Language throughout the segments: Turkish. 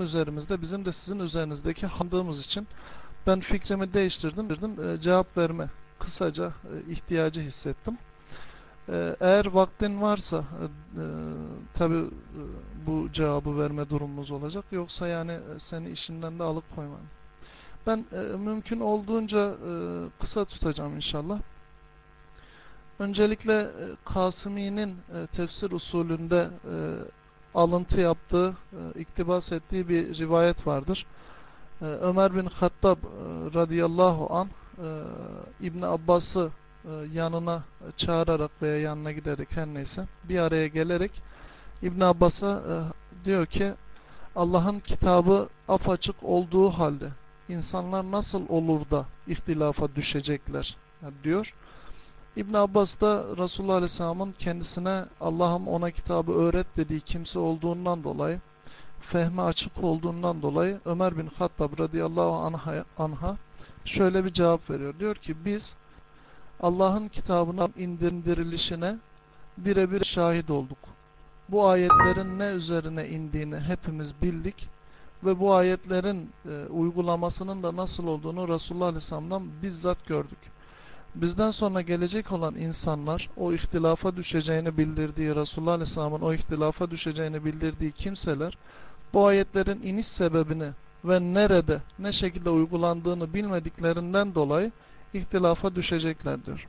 bizim üzerimizde, bizim de sizin üzerinizdeki handığımız için ben fikrimi değiştirdim. Dedim, e, cevap verme kısaca e, ihtiyacı hissettim. E, eğer vaktin varsa e, e, tabi e, bu cevabı verme durumumuz olacak. Yoksa yani e, seni işinden de alıkoymam. Ben e, mümkün olduğunca e, kısa tutacağım inşallah. Öncelikle e, Kasımi'nin tefsir usulünde alıntı yaptığı, e, iktibas ettiği bir rivayet vardır. E, Ömer bin Hattab e, radıyallahu an e, İbn Abbas'ı e, yanına çağırarak veya yanına giderek her neyse bir araya gelerek İbn Abbas'a diyor ki Allah'ın kitabı apaçık olduğu halde insanlar nasıl olur da ihtilafa düşecekler diyor. İbn Abbas da Resulullah Aleyhisselam'ın kendisine Allah'ım ona kitabı öğret dediği kimse olduğundan dolayı fehme açık olduğundan dolayı Ömer bin Hattab radıyallahu anha, anha şöyle bir cevap veriyor. Diyor ki biz Allah'ın kitabının indirilişine birebir şahit olduk. Bu ayetlerin ne üzerine indiğini hepimiz bildik ve bu ayetlerin e, uygulamasının da nasıl olduğunu Resulullah Aleyhisselam'dan bizzat gördük. Bizden sonra gelecek olan insanlar o ihtilafa düşeceğini bildirdiği Resulullah Aleyhisselam'ın o ihtilafa düşeceğini bildirdiği kimseler bu ayetlerin iniş sebebini ve nerede ne şekilde uygulandığını bilmediklerinden dolayı ihtilafa düşecekler diyor.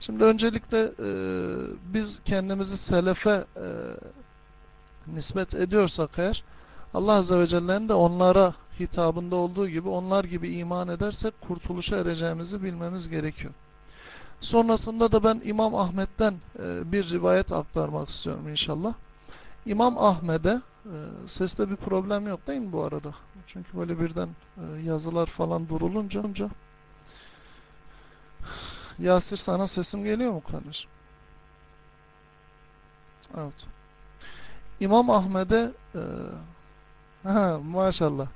Şimdi öncelikle e, biz kendimizi selefe e, nispet ediyorsak eğer Allah Azze ve Celle'nin de onlara hitabında olduğu gibi onlar gibi iman edersek kurtuluşa ereceğimizi bilmemiz gerekiyor. Sonrasında da ben İmam Ahmet'ten e, bir rivayet aktarmak istiyorum inşallah. İmam Ahmet'e e, seste bir problem yok değil mi bu arada? Çünkü böyle birden e, yazılar falan durulunca Yasir sana sesim geliyor mu kardeşim? Evet. İmam Ahmet'e e, maşallah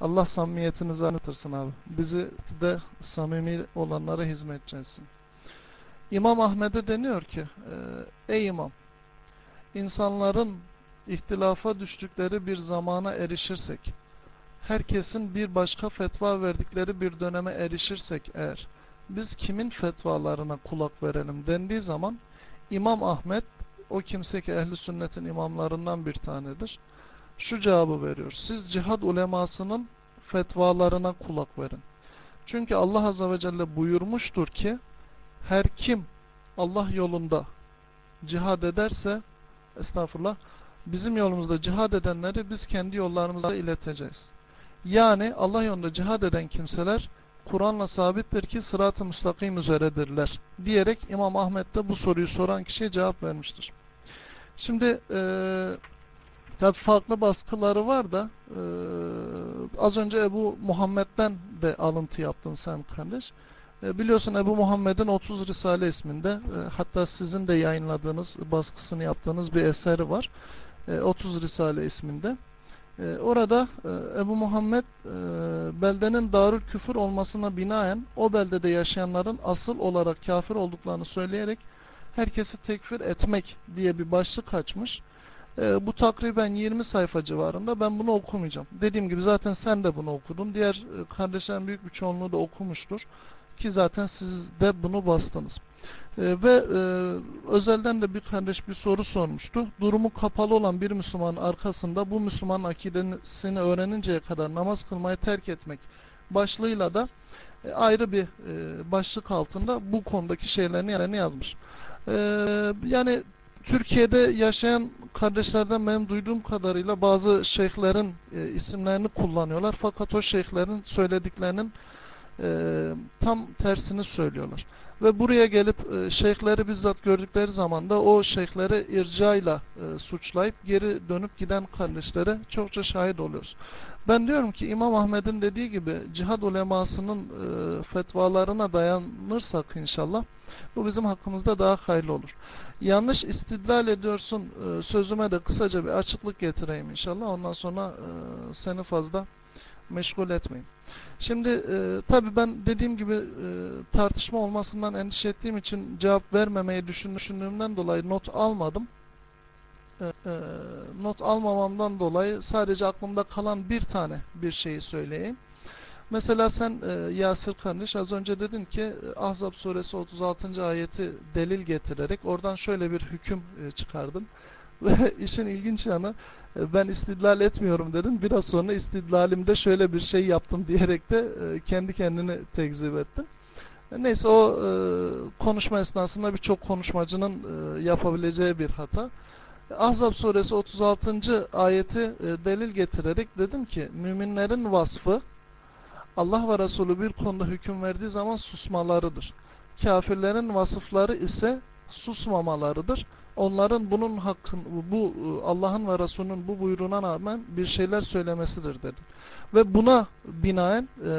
Allah samimiyetinizi anlatırsın abi. Bizi de samimi olanlara hizmet etsin. İmam Ahmet'e deniyor ki e, ey imam insanların ihtilafa düştükleri bir zamana erişirsek herkesin bir başka fetva verdikleri bir döneme erişirsek eğer biz kimin fetvalarına kulak verelim dendiği zaman İmam Ahmet o kimse ki ehli sünnetin imamlarından bir tanedir. Şu cevabı veriyor. Siz cihad ulemasının fetvalarına kulak verin. Çünkü Allah Azze ve Celle buyurmuştur ki her kim Allah yolunda cihad ederse estağfurullah bizim yolumuzda cihad edenleri biz kendi yollarımıza ileteceğiz. Yani Allah yolunda cihad eden kimseler Kur'an'la sabittir ki sırat-ı müstakim üzeredirler diyerek İmam Ahmet de bu soruyu soran kişiye cevap vermiştir. Şimdi e, tabi farklı baskıları var da e, az önce Ebu Muhammed'den de alıntı yaptın sen kardeş. Biliyorsun Ebu Muhammed'in 30 Risale isminde e, hatta sizin de yayınladığınız baskısını yaptığınız bir eseri var. E, 30 Risale isminde. E, orada e, Ebu Muhammed e, beldenin darül küfür olmasına binaen o beldede yaşayanların asıl olarak kafir olduklarını söyleyerek herkesi tekfir etmek diye bir başlık açmış. E, bu takriben 20 sayfa civarında. Ben bunu okumayacağım. Dediğim gibi zaten sen de bunu okudun. Diğer e, kardeşlerin büyük bir çoğunluğu da okumuştur. Ki zaten siz de bunu bastınız. E, ve e, özelden de bir kardeş bir soru sormuştu. Durumu kapalı olan bir Müslümanın arkasında bu Müslümanın akidesini öğreninceye kadar namaz kılmayı terk etmek başlığıyla da e, ayrı bir e, başlık altında bu konudaki şeylerini yazmış. E, yani Türkiye'de yaşayan kardeşlerden benim duyduğum kadarıyla bazı şeyhlerin e, isimlerini kullanıyorlar. Fakat o şeyhlerin söylediklerinin e, tam tersini söylüyorlar. Ve buraya gelip e, şeyhleri bizzat gördükleri zaman da o şeyhleri ircayla e, suçlayıp geri dönüp giden kardeşlere çokça şahit oluyoruz. Ben diyorum ki İmam Ahmet'in dediği gibi cihad ulemasının e, fetvalarına dayanırsak inşallah bu bizim hakkımızda daha hayırlı olur. Yanlış istidlal ediyorsun e, sözüme de kısaca bir açıklık getireyim inşallah. Ondan sonra e, seni fazla meşgul etmeyin. Şimdi e, tabii ben dediğim gibi e, tartışma olmasından endişe ettiğim için cevap vermemeyi düşündüğümden dolayı not almadım. e, e, not almamamdan dolayı sadece aklımda kalan bir tane bir şeyi söyleyeyim. Mesela sen e, Yasir kardeş az önce dedin ki e, Ahzab suresi 36. ayeti delil getirerek oradan şöyle bir hüküm e, çıkardın. Ve işin ilginç yanı e, ben istidlal etmiyorum dedin. Biraz sonra istidlalimde şöyle bir şey yaptım diyerek de e, kendi kendini tekzip ettin. E, neyse o konuşma esnasında birçok konuşmacının yapabileceği bir hata. Ahzab suresi 36. ayeti delil getirerek dedim ki müminlerin vasfı Allah ve Resulü bir konuda hüküm verdiği zaman susmalarıdır. Kafirlerin vasıfları ise susmamalarıdır. Onların bunun hakkın bu Allah'ın ve Resulünün bu buyruğuna rağmen bir şeyler söylemesidir dedim. Ve buna binaen e,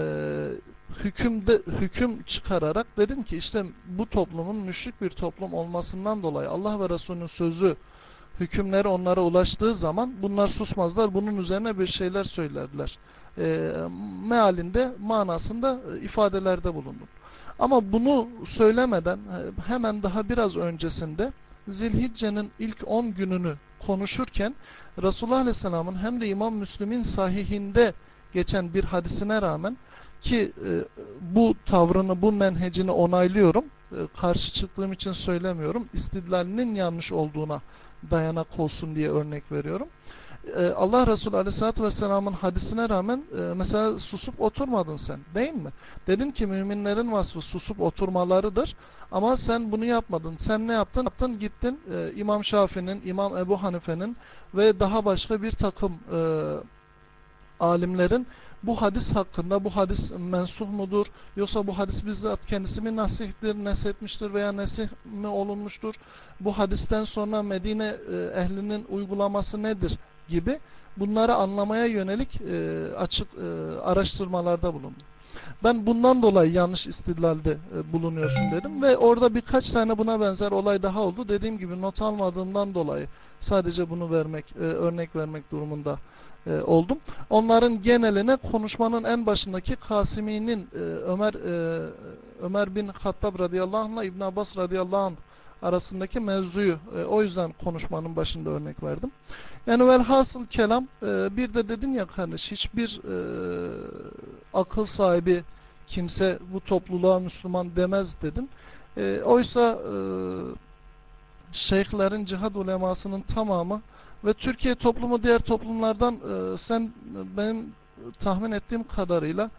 hükümde hüküm çıkararak dedim ki işte bu toplumun müşrik bir toplum olmasından dolayı Allah ve Resulünün sözü hükümleri onlara ulaştığı zaman bunlar susmazlar. Bunun üzerine bir şeyler söylerler. E, mealinde, manasında e, ifadelerde bulundum. Ama bunu söylemeden e, hemen daha biraz öncesinde Zilhicce'nin ilk 10 gününü konuşurken Resulullah Aleyhisselam'ın hem de İmam Müslim'in sahihinde geçen bir hadisine rağmen ki e, bu tavrını, bu menhecini onaylıyorum. E, karşı çıktığım için söylemiyorum. İstidlalinin yanlış olduğuna dayanak olsun diye örnek veriyorum. E, Allah Resulü Aleyhisselatü Vesselam'ın hadisine rağmen e, mesela susup oturmadın sen değil mi? Dedin ki müminlerin vasfı susup oturmalarıdır ama sen bunu yapmadın. Sen ne yaptın? Yaptın gittin e, İmam Şafii'nin, İmam Ebu Hanife'nin ve daha başka bir takım alimlerin bu hadis hakkında bu hadis mensuh mudur yoksa bu hadis bizzat kendisi mi nasihtir, nesetmiştir veya nesih mi olunmuştur? Bu hadisten sonra Medine e, ehlinin uygulaması nedir gibi bunları anlamaya yönelik e, açık e, araştırmalarda bulundum. Ben bundan dolayı yanlış istidlalde e, bulunuyorsun dedim ve orada birkaç tane buna benzer olay daha oldu. Dediğim gibi not almadığımdan dolayı sadece bunu vermek, e, örnek vermek durumunda e, oldum. Onların geneline konuşmanın en başındaki Kasimi'nin e, Ömer e, Ömer bin Hattab radıyallahu anh ile İbn Abbas radıyallahu anh arasındaki mevzuyu e, o yüzden konuşmanın başında örnek verdim. Yani velhasıl kelam e, bir de dedin ya kardeş hiçbir e, akıl sahibi kimse bu topluluğa Müslüman demez dedin. E, oysa e, şeyhlerin cihad ulemasının tamamı ve Türkiye toplumu diğer toplumlardan e, sen benim tahmin ettiğim kadarıyla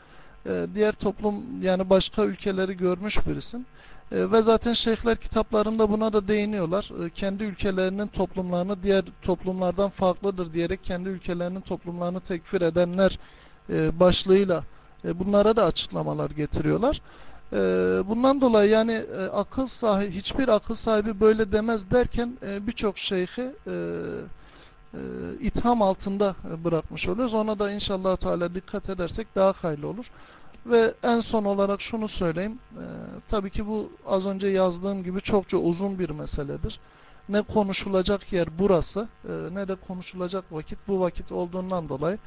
e, diğer toplum yani başka ülkeleri görmüş birisin. E, ve zaten şeyhler kitaplarında buna da değiniyorlar. E, kendi ülkelerinin toplumlarını diğer toplumlardan farklıdır diyerek kendi ülkelerinin toplumlarını tekfir edenler e, başlığıyla bunlara da açıklamalar getiriyorlar. Bundan dolayı yani e, akıl sahibi hiçbir akıl sahibi böyle demez derken birçok şeyhi itham altında bırakmış oluyoruz. Ona da inşallah Teala dikkat edersek daha hayırlı olur. Ve en son olarak şunu söyleyeyim. E, tabii ki bu az önce yazdığım gibi çokça uzun bir meseledir. Ne konuşulacak yer burası e, ne de konuşulacak vakit bu vakit olduğundan dolayı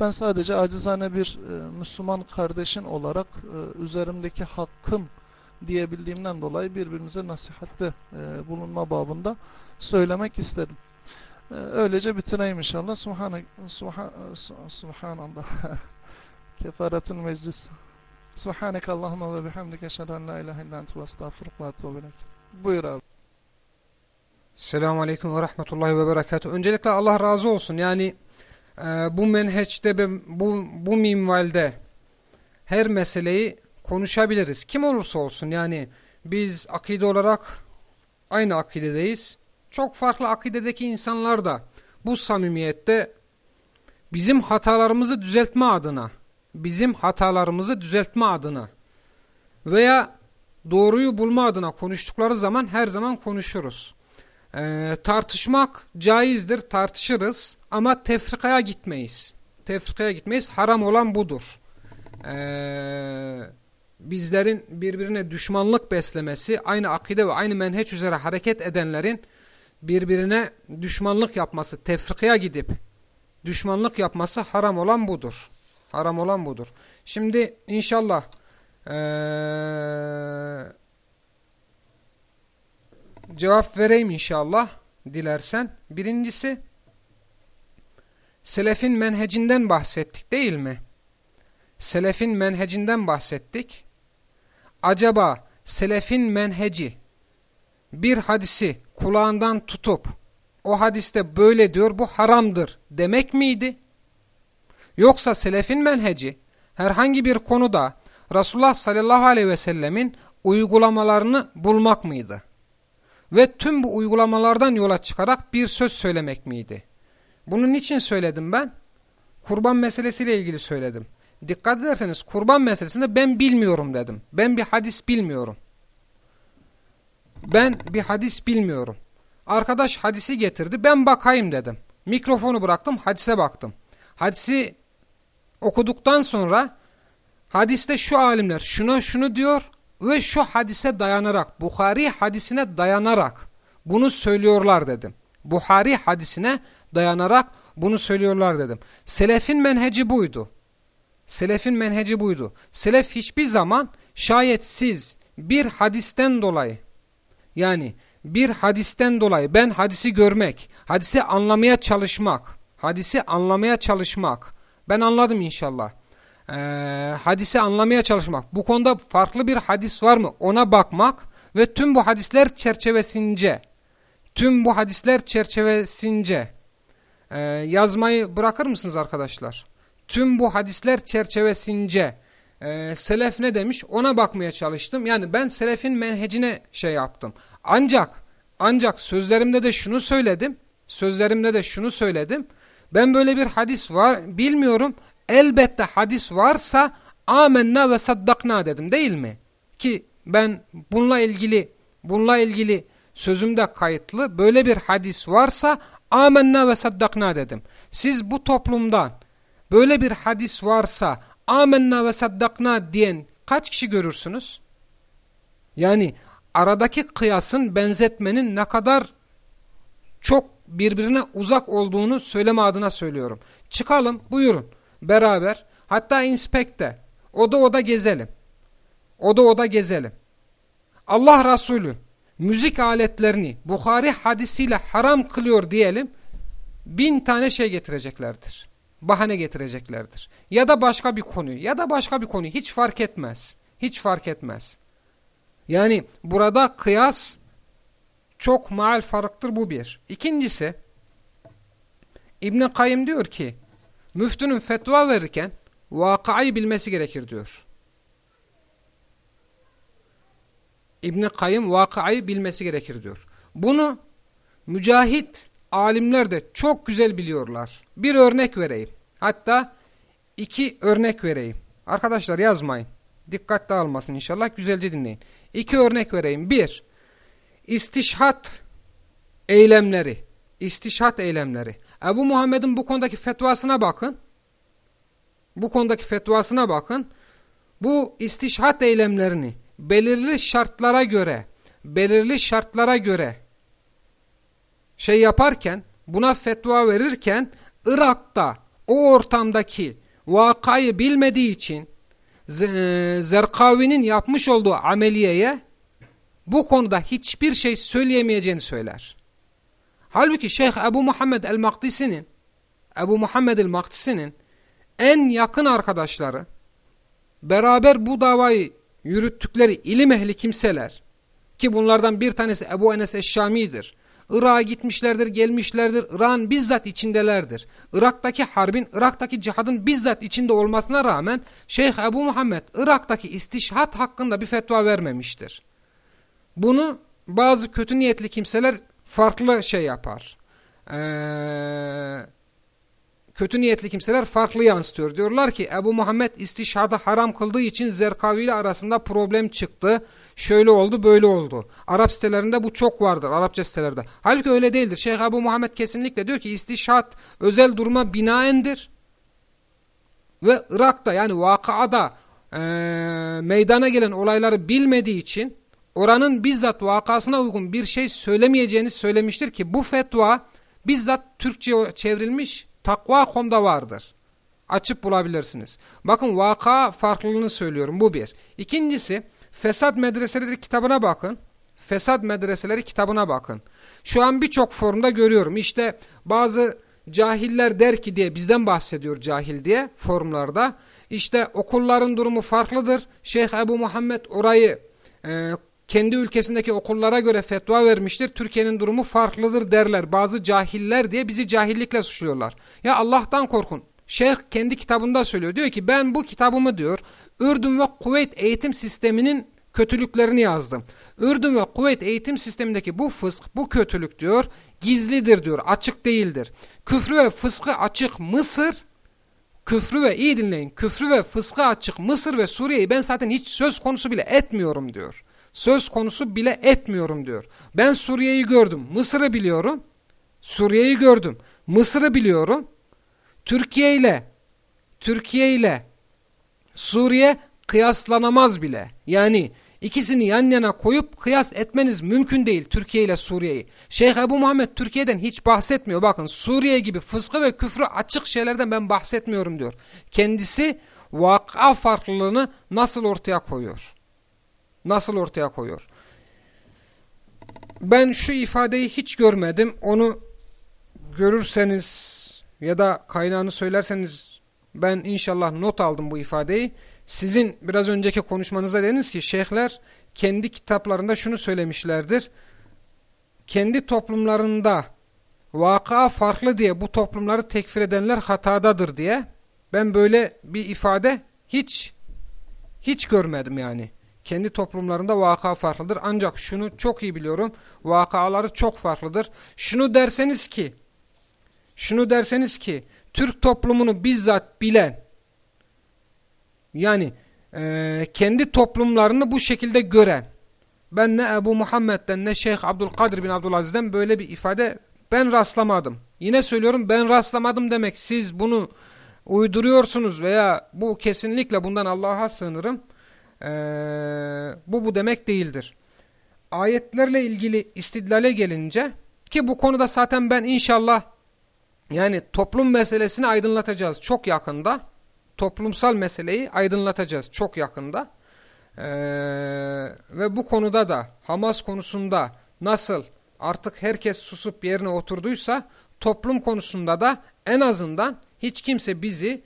ben sadece acizane bir e, Müslüman kardeşin olarak e, üzerimdeki hakkım diyebildiğimden dolayı birbirimize nasihatte e, bulunma babında söylemek istedim. E, öylece bitireyim inşallah. Subhanak, subhan, subhanallah. Kefaretül meclis. Subhanek Allahümme ve bihamdike eşheden la ilahe illa ente ve estağfuruk ve etûbü Buyur abi. Selamun Aleyküm ve Rahmetullahi ve Berekatuhu. Öncelikle Allah razı olsun. Yani e, bu menheçte bu, bu minvalde her meseleyi konuşabiliriz. Kim olursa olsun yani biz akide olarak aynı akidedeyiz. Çok farklı akidedeki insanlar da bu samimiyette bizim hatalarımızı düzeltme adına bizim hatalarımızı düzeltme adına veya doğruyu bulma adına konuştukları zaman her zaman konuşuruz. Ee, tartışmak caizdir, tartışırız ama tefrikaya gitmeyiz. Tefrikaya gitmeyiz, haram olan budur. Ee, bizlerin birbirine düşmanlık beslemesi, aynı akide ve aynı menheç üzere hareket edenlerin birbirine düşmanlık yapması, tefrikaya gidip düşmanlık yapması haram olan budur. Haram olan budur. Şimdi inşallah ee, cevap vereyim inşallah. dilersen. Birincisi selefin menhecinden bahsettik değil mi? Selefin menhecinden bahsettik. Acaba selefin menheci bir hadisi kulağından tutup o hadiste böyle diyor bu haramdır demek miydi? Yoksa selefin menheci herhangi bir konuda Resulullah sallallahu aleyhi ve sellemin uygulamalarını bulmak mıydı? Ve tüm bu uygulamalardan yola çıkarak bir söz söylemek miydi? Bunun için söyledim ben? Kurban meselesiyle ilgili söyledim. Dikkat ederseniz kurban meselesinde ben bilmiyorum dedim. Ben bir hadis bilmiyorum. Ben bir hadis bilmiyorum. Arkadaş hadisi getirdi ben bakayım dedim. Mikrofonu bıraktım hadise baktım. Hadisi okuduktan sonra hadiste şu alimler şuna şunu diyor ve şu hadise dayanarak Bukhari hadisine dayanarak bunu söylüyorlar dedim. Buhari hadisine dayanarak bunu söylüyorlar dedim. Selefin menheci buydu. Selefin menheci buydu. Selef hiçbir zaman şayet siz bir hadisten dolayı yani bir hadisten dolayı ben hadisi görmek, hadisi anlamaya çalışmak, hadisi anlamaya çalışmak, ben anladım inşallah. Ee, hadisi anlamaya çalışmak, bu konuda farklı bir hadis var mı ona bakmak ve tüm bu hadisler çerçevesince, tüm bu hadisler çerçevesince e, yazmayı bırakır mısınız arkadaşlar? Tüm bu hadisler çerçevesince e, selef ne demiş ona bakmaya çalıştım. Yani ben selefin menhecine şey yaptım. Ancak ancak sözlerimde de şunu söyledim. Sözlerimde de şunu söyledim. Ben böyle bir hadis var bilmiyorum. Elbette hadis varsa amenna ve saddakna dedim değil mi? Ki ben bununla ilgili bununla ilgili sözümde kayıtlı böyle bir hadis varsa amenna ve saddakna dedim. Siz bu toplumdan böyle bir hadis varsa amenna ve saddakna diyen kaç kişi görürsünüz? Yani aradaki kıyasın benzetmenin ne kadar çok birbirine uzak olduğunu söyleme adına söylüyorum. Çıkalım buyurun beraber hatta inspekte oda oda gezelim. Oda oda gezelim. Allah Resulü müzik aletlerini Bukhari hadisiyle haram kılıyor diyelim bin tane şey getireceklerdir. Bahane getireceklerdir. Ya da başka bir konu ya da başka bir konu hiç fark etmez. Hiç fark etmez. Yani burada kıyas çok maal farktır bu bir. İkincisi İbn Kayyım diyor ki müftünün fetva verirken vakayı bilmesi gerekir diyor. İbn Kayyım vakayı bilmesi gerekir diyor. Bunu mücahit alimler de çok güzel biliyorlar. Bir örnek vereyim. Hatta iki örnek vereyim. Arkadaşlar yazmayın. Dikkat dağılmasın inşallah. Güzelce dinleyin. İki örnek vereyim. Bir, istişhat eylemleri. İstişhat eylemleri. Ebu Muhammed'in bu konudaki fetvasına bakın. Bu konudaki fetvasına bakın. Bu istişhat eylemlerini belirli şartlara göre, belirli şartlara göre şey yaparken, buna fetva verirken Irak'ta o ortamdaki vakayı bilmediği için e, Zerkavi'nin yapmış olduğu ameliyeye bu konuda hiçbir şey söyleyemeyeceğini söyler. Halbuki Şeyh Ebu Muhammed el-Maktisi'nin Ebu Muhammed el-Maktisi'nin en yakın arkadaşları beraber bu davayı yürüttükleri ilim ehli kimseler ki bunlardan bir tanesi Ebu Enes Eşşami'dir. Irak'a gitmişlerdir, gelmişlerdir. Irak'ın bizzat içindelerdir. Irak'taki harbin, Irak'taki cihadın bizzat içinde olmasına rağmen Şeyh Ebu Muhammed Irak'taki istişhat hakkında bir fetva vermemiştir. Bunu bazı kötü niyetli kimseler farklı şey yapar. Eee kötü niyetli kimseler farklı yansıtıyor. Diyorlar ki Ebu Muhammed istişhadı haram kıldığı için Zerkavi ile arasında problem çıktı. Şöyle oldu böyle oldu. Arap sitelerinde bu çok vardır Arapça sitelerde. Halbuki öyle değildir. Şeyh Ebu Muhammed kesinlikle diyor ki istişhat özel duruma binaendir. Ve Irak'ta yani vakaada e, meydana gelen olayları bilmediği için oranın bizzat vakasına uygun bir şey söylemeyeceğini söylemiştir ki bu fetva bizzat Türkçe çevrilmiş Takva.com'da vardır. Açıp bulabilirsiniz. Bakın vaka farklılığını söylüyorum. Bu bir. İkincisi Fesat Medreseleri kitabına bakın. Fesat Medreseleri kitabına bakın. Şu an birçok forumda görüyorum. İşte bazı cahiller der ki diye bizden bahsediyor cahil diye forumlarda. İşte okulların durumu farklıdır. Şeyh Ebu Muhammed orayı e, kendi ülkesindeki okullara göre fetva vermiştir. Türkiye'nin durumu farklıdır derler. Bazı cahiller diye bizi cahillikle suçluyorlar. Ya Allah'tan korkun. Şeyh kendi kitabında söylüyor. Diyor ki ben bu kitabımı diyor Ürdün ve Kuveyt eğitim sisteminin kötülüklerini yazdım. Ürdün ve Kuveyt eğitim sistemindeki bu fısk, bu kötülük diyor gizlidir diyor, açık değildir. Küfrü ve fıskı açık Mısır, küfrü ve iyi dinleyin, küfrü ve fıskı açık Mısır ve Suriye'yi ben zaten hiç söz konusu bile etmiyorum diyor. Söz konusu bile etmiyorum diyor. Ben Suriye'yi gördüm, Mısır'ı biliyorum. Suriye'yi gördüm, Mısır'ı biliyorum. Türkiye ile Türkiye ile Suriye kıyaslanamaz bile. Yani ikisini yan yana koyup kıyas etmeniz mümkün değil Türkiye ile Suriye'yi. Şeyh Ebu Muhammed Türkiye'den hiç bahsetmiyor. Bakın Suriye gibi fıskı ve küfrü açık şeylerden ben bahsetmiyorum diyor. Kendisi vaka farklılığını nasıl ortaya koyuyor? Nasıl ortaya koyuyor? Ben şu ifadeyi hiç görmedim. Onu görürseniz ya da kaynağını söylerseniz ben inşallah not aldım bu ifadeyi. Sizin biraz önceki konuşmanızda dediniz ki şeyhler kendi kitaplarında şunu söylemişlerdir. Kendi toplumlarında vaka farklı diye bu toplumları tekfir edenler hatadadır diye. Ben böyle bir ifade hiç hiç görmedim yani. Kendi toplumlarında vaka farklıdır. Ancak şunu çok iyi biliyorum. Vakaları çok farklıdır. Şunu derseniz ki şunu derseniz ki Türk toplumunu bizzat bilen yani e, kendi toplumlarını bu şekilde gören ben ne Ebu Muhammed'den ne Şeyh Abdülkadir bin Abdülaziz'den böyle bir ifade ben rastlamadım. Yine söylüyorum ben rastlamadım demek siz bunu uyduruyorsunuz veya bu kesinlikle bundan Allah'a sığınırım. Ee, bu bu demek değildir. Ayetlerle ilgili istidlale gelince ki bu konuda zaten ben inşallah yani toplum meselesini aydınlatacağız çok yakında. Toplumsal meseleyi aydınlatacağız çok yakında. Ee, ve bu konuda da Hamas konusunda nasıl artık herkes susup yerine oturduysa toplum konusunda da en azından hiç kimse bizi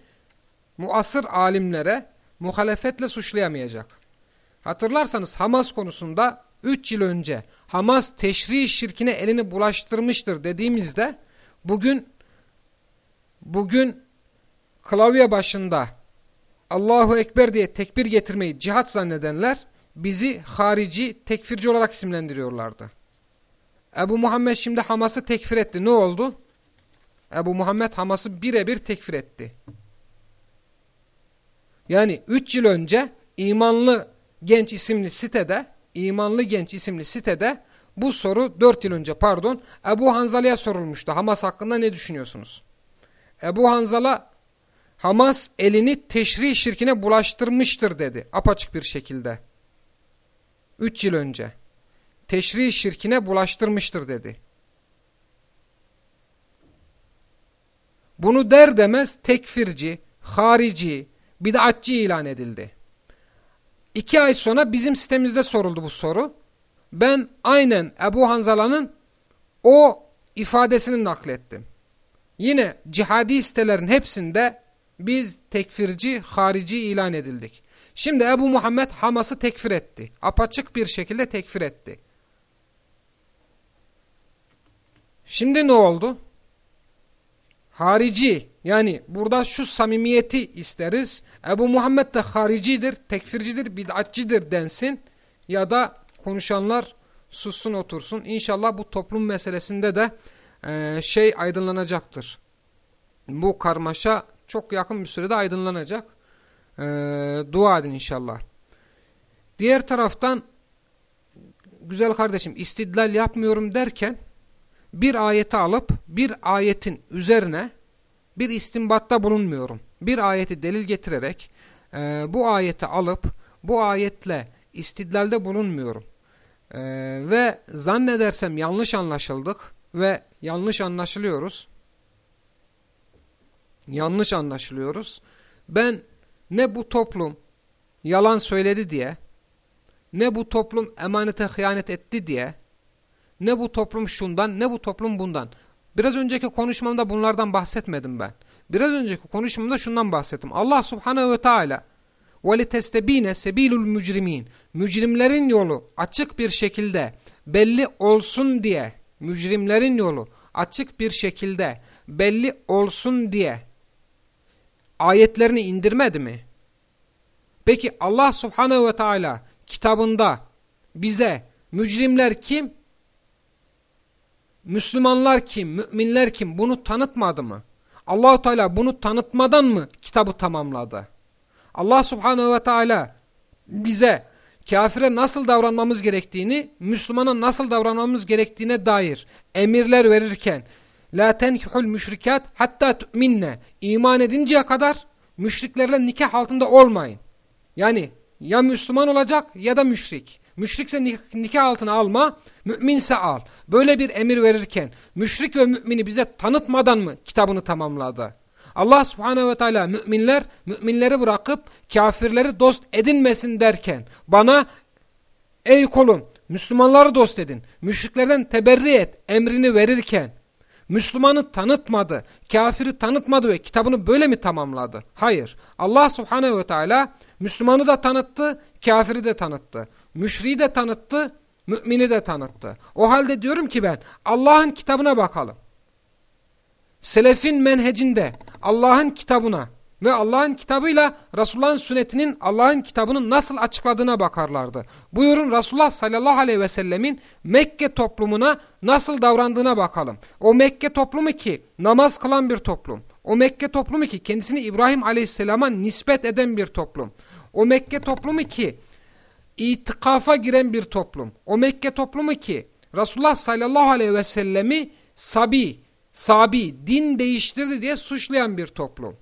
muasır alimlere muhalefetle suçlayamayacak. Hatırlarsanız Hamas konusunda 3 yıl önce Hamas teşri şirkine elini bulaştırmıştır dediğimizde bugün bugün klavye başında Allahu Ekber diye tekbir getirmeyi cihat zannedenler bizi harici tekfirci olarak isimlendiriyorlardı. Ebu Muhammed şimdi Hamas'ı tekfir etti. Ne oldu? Ebu Muhammed Hamas'ı birebir tekfir etti. Yani 3 yıl önce imanlı genç isimli sitede imanlı genç isimli sitede bu soru 4 yıl önce pardon Ebu Hanzala'ya sorulmuştu. Hamas hakkında ne düşünüyorsunuz? Ebu Hanzala Hamas elini teşri şirkine bulaştırmıştır dedi apaçık bir şekilde. 3 yıl önce. Teşri şirkine bulaştırmıştır dedi. Bunu der demez tekfirci, harici, bid'atçı ilan edildi. İki ay sonra bizim sitemizde soruldu bu soru. Ben aynen Ebu Hanzala'nın o ifadesini naklettim. Yine cihadi sitelerin hepsinde biz tekfirci, harici ilan edildik. Şimdi Ebu Muhammed Hamas'ı tekfir etti. Apaçık bir şekilde tekfir etti. Şimdi ne oldu? Harici yani burada şu samimiyeti isteriz. Ebu Muhammed de haricidir, tekfircidir, bid'atçidir densin. Ya da konuşanlar sussun otursun. İnşallah bu toplum meselesinde de e, şey aydınlanacaktır. Bu karmaşa çok yakın bir sürede aydınlanacak. E, dua edin inşallah. Diğer taraftan güzel kardeşim istidlal yapmıyorum derken bir ayeti alıp bir ayetin üzerine bir istimbatta bulunmuyorum. Bir ayeti delil getirerek e, bu ayeti alıp bu ayetle istidlalde bulunmuyorum. E, ve zannedersem yanlış anlaşıldık ve yanlış anlaşılıyoruz. Yanlış anlaşılıyoruz. Ben ne bu toplum yalan söyledi diye ne bu toplum emanete hıyanet etti diye, ne bu toplum şundan, ne bu toplum bundan. Biraz önceki konuşmamda bunlardan bahsetmedim ben. Biraz önceki konuşmamda şundan bahsettim. Allah subhanehu ve teala وَلِتَسْتَب۪ينَ سَب۪يلُ الْمُجْرِم۪ينَ Mücrimlerin yolu açık bir şekilde belli olsun diye, mücrimlerin yolu açık bir şekilde belli olsun diye ayetlerini indirmedi mi? Peki Allah subhanehu ve teala kitabında bize mücrimler kim? Müslümanlar kim? Müminler kim? Bunu tanıtmadı mı? Allahu Teala bunu tanıtmadan mı kitabı tamamladı? Allah Subhanahu ve Teala bize kafire nasıl davranmamız gerektiğini, Müslümana nasıl davranmamız gerektiğine dair emirler verirken La tenkihul müşrikat hatta tu'minne iman edinceye kadar müşriklerle nikah altında olmayın. Yani ya Müslüman olacak ya da müşrik. Müşrikse nikah altına alma, müminse al. Böyle bir emir verirken müşrik ve mümini bize tanıtmadan mı kitabını tamamladı? Allah subhanehu ve teala müminler, müminleri bırakıp kafirleri dost edinmesin derken bana ey kolum Müslümanları dost edin, müşriklerden teberri et emrini verirken Müslümanı tanıtmadı, kafiri tanıtmadı ve kitabını böyle mi tamamladı? Hayır. Allah subhanehu ve teala Müslümanı da tanıttı, kafiri de tanıttı. Müşriği de tanıttı, mümini de tanıttı. O halde diyorum ki ben Allah'ın kitabına bakalım. Selefin menhecinde Allah'ın kitabına ve Allah'ın kitabıyla Resulullah'ın sünnetinin Allah'ın kitabının nasıl açıkladığına bakarlardı. Buyurun Resulullah sallallahu aleyhi ve sellemin Mekke toplumuna nasıl davrandığına bakalım. O Mekke toplumu ki namaz kılan bir toplum. O Mekke toplumu ki kendisini İbrahim aleyhisselama nispet eden bir toplum. O Mekke toplumu ki itikafa giren bir toplum. O Mekke toplumu ki Resulullah sallallahu aleyhi ve sellemi sabi, sabi, din değiştirdi diye suçlayan bir toplum.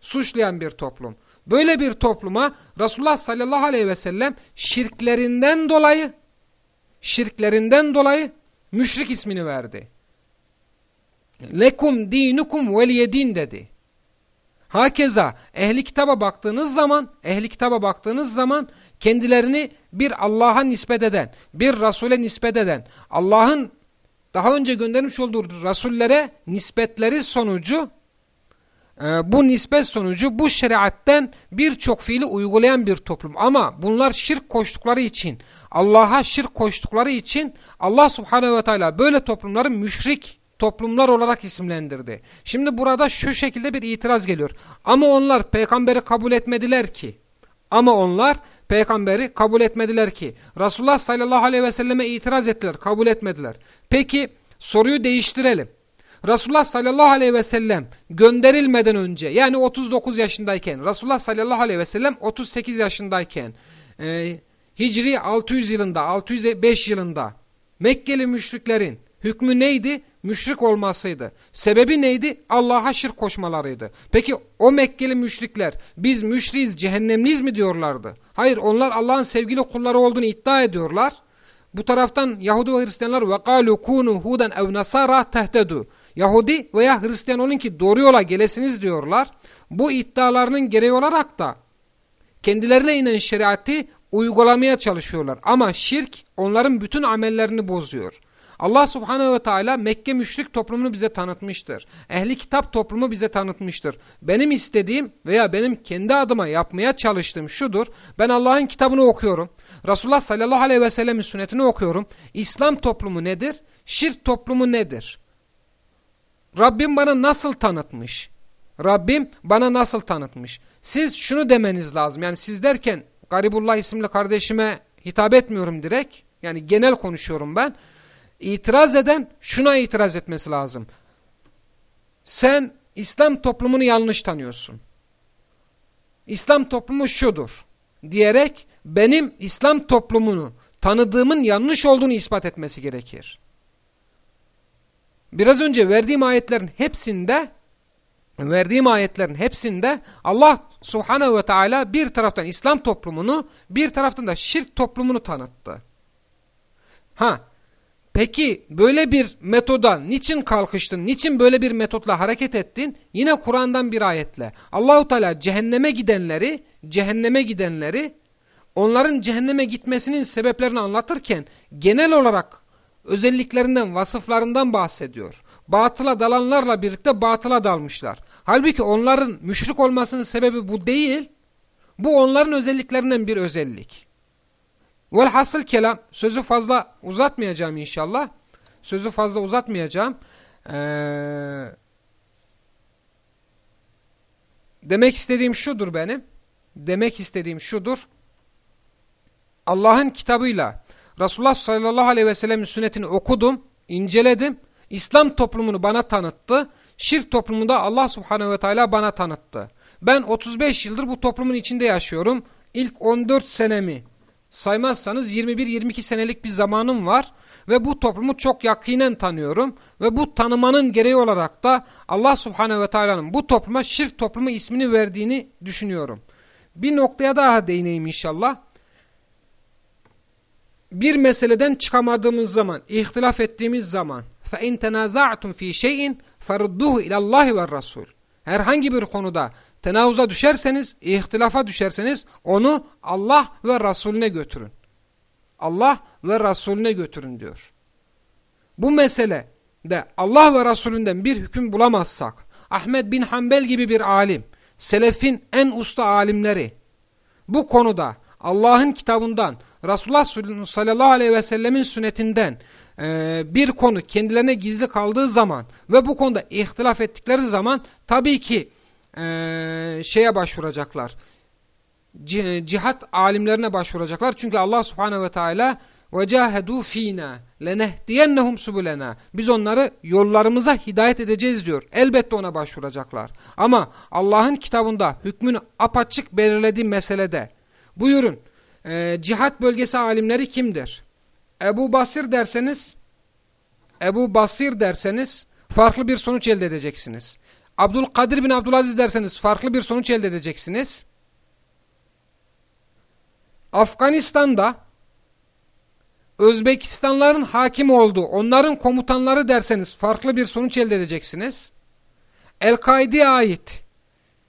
Suçlayan bir toplum. Böyle bir topluma Resulullah sallallahu aleyhi ve sellem şirklerinden dolayı şirklerinden dolayı müşrik ismini verdi. Lekum dinukum veliyedin dedi. Hakeza ehli kitaba baktığınız zaman, ehli kitaba baktığınız zaman kendilerini bir Allah'a nispet eden, bir Resul'e nispet eden, Allah'ın daha önce göndermiş olduğu Resullere nispetleri sonucu, e, bu nispet sonucu bu şeriatten birçok fiili uygulayan bir toplum. Ama bunlar şirk koştukları için, Allah'a şirk koştukları için Allah subhanehu ve teala böyle toplumları müşrik toplumlar olarak isimlendirdi. Şimdi burada şu şekilde bir itiraz geliyor. Ama onlar peygamberi kabul etmediler ki. Ama onlar peygamberi kabul etmediler ki. Resulullah sallallahu aleyhi ve selleme itiraz ettiler, kabul etmediler. Peki soruyu değiştirelim. Resulullah sallallahu aleyhi ve sellem gönderilmeden önce yani 39 yaşındayken Resulullah sallallahu aleyhi ve sellem 38 yaşındayken e, Hicri 600 yılında 605 yılında Mekkeli müşriklerin hükmü neydi? müşrik olmasıydı. Sebebi neydi? Allah'a şirk koşmalarıydı. Peki o Mekkeli müşrikler biz müşriyiz, cehennemliyiz mi diyorlardı? Hayır onlar Allah'ın sevgili kulları olduğunu iddia ediyorlar. Bu taraftan Yahudi ve Hristiyanlar kalu kunu huden ev nasara tehtedu. Yahudi veya Hristiyan olun ki doğru yola gelesiniz diyorlar. Bu iddialarının gereği olarak da kendilerine inen şeriatı uygulamaya çalışıyorlar. Ama şirk onların bütün amellerini bozuyor. Allah subhanehu ve teala Mekke müşrik toplumunu bize tanıtmıştır. Ehli kitap toplumu bize tanıtmıştır. Benim istediğim veya benim kendi adıma yapmaya çalıştığım şudur. Ben Allah'ın kitabını okuyorum. Resulullah sallallahu aleyhi ve sellemin sünnetini okuyorum. İslam toplumu nedir? Şirk toplumu nedir? Rabbim bana nasıl tanıtmış? Rabbim bana nasıl tanıtmış? Siz şunu demeniz lazım. Yani siz derken Garibullah isimli kardeşime hitap etmiyorum direkt. Yani genel konuşuyorum ben. İtiraz eden şuna itiraz etmesi lazım. Sen İslam toplumunu yanlış tanıyorsun. İslam toplumu şudur diyerek benim İslam toplumunu tanıdığımın yanlış olduğunu ispat etmesi gerekir. Biraz önce verdiğim ayetlerin hepsinde verdiğim ayetlerin hepsinde Allah subhanehu ve teala bir taraftan İslam toplumunu bir taraftan da şirk toplumunu tanıttı. Ha Peki böyle bir metoda niçin kalkıştın? Niçin böyle bir metotla hareket ettin? Yine Kur'an'dan bir ayetle. Allahu Teala cehenneme gidenleri, cehenneme gidenleri onların cehenneme gitmesinin sebeplerini anlatırken genel olarak özelliklerinden, vasıflarından bahsediyor. Batıla dalanlarla birlikte batıla dalmışlar. Halbuki onların müşrik olmasının sebebi bu değil. Bu onların özelliklerinden bir özellik. Velhasıl kelam sözü fazla uzatmayacağım inşallah. Sözü fazla uzatmayacağım. Ee, demek istediğim şudur benim. Demek istediğim şudur. Allah'ın kitabıyla Resulullah sallallahu aleyhi ve sellem'in sünnetini okudum, inceledim. İslam toplumunu bana tanıttı. Şirk toplumunda Allah subhanehu ve teala bana tanıttı. Ben 35 yıldır bu toplumun içinde yaşıyorum. İlk 14 senemi saymazsanız 21-22 senelik bir zamanım var. Ve bu toplumu çok yakinen tanıyorum. Ve bu tanımanın gereği olarak da Allah subhanehu ve teala'nın bu topluma şirk toplumu ismini verdiğini düşünüyorum. Bir noktaya daha değineyim inşallah bir meseleden çıkamadığımız zaman, ihtilaf ettiğimiz zaman فَاِنْ تَنَازَعْتُمْ ف۪ي شَيْءٍ فَرُدُّهُ اِلَى اللّٰهِ وَالرَّسُولِ Herhangi bir konuda tenavuza düşerseniz, ihtilafa düşerseniz onu Allah ve Resulüne götürün. Allah ve Resulüne götürün diyor. Bu mesele de Allah ve Resulünden bir hüküm bulamazsak, Ahmet bin Hanbel gibi bir alim, selefin en usta alimleri bu konuda Allah'ın kitabından, Resulullah sallallahu aleyhi ve sellemin sünnetinden e, bir konu kendilerine gizli kaldığı zaman ve bu konuda ihtilaf ettikleri zaman tabii ki e, şeye başvuracaklar. Cihat alimlerine başvuracaklar. Çünkü Allah subhanehu ve teala وَجَاهَدُوا ف۪ينَا لَنَهْدِيَنَّهُمْ سُبُلَنَا Biz onları yollarımıza hidayet edeceğiz diyor. Elbette ona başvuracaklar. Ama Allah'ın kitabında hükmünü apaçık belirlediği meselede Buyurun. E, cihat bölgesi alimleri kimdir? Ebu Basir derseniz Ebu Basir derseniz farklı bir sonuç elde edeceksiniz. Abdülkadir bin Abdülaziz derseniz farklı bir sonuç elde edeceksiniz. Afganistan'da Özbekistanların hakim olduğu, onların komutanları derseniz farklı bir sonuç elde edeceksiniz. El-Kaide'ye ait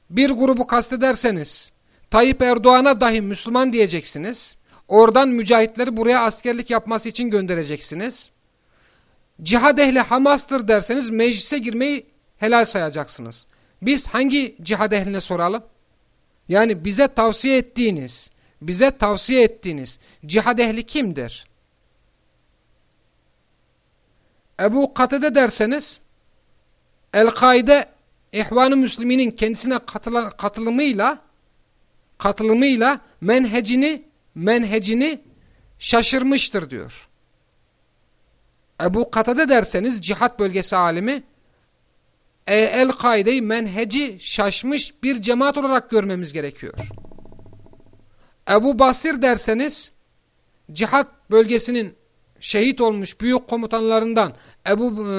bir grubu kastederseniz Tayyip Erdoğan'a dahi Müslüman diyeceksiniz. Oradan mücahitleri buraya askerlik yapması için göndereceksiniz. Cihad ehli Hamas'tır derseniz meclise girmeyi helal sayacaksınız. Biz hangi cihad ehline soralım? Yani bize tavsiye ettiğiniz, bize tavsiye ettiğiniz cihad ehli kimdir? Ebu Katede derseniz El-Kaide İhvan-ı Müslümin'in kendisine katılımıyla katılımıyla menhecini menhecini şaşırmıştır diyor. Ebu Katade derseniz cihat bölgesi alimi El-Kaide'yi menheci şaşmış bir cemaat olarak görmemiz gerekiyor. Ebu Basir derseniz cihat bölgesinin şehit olmuş büyük komutanlarından Ebu e,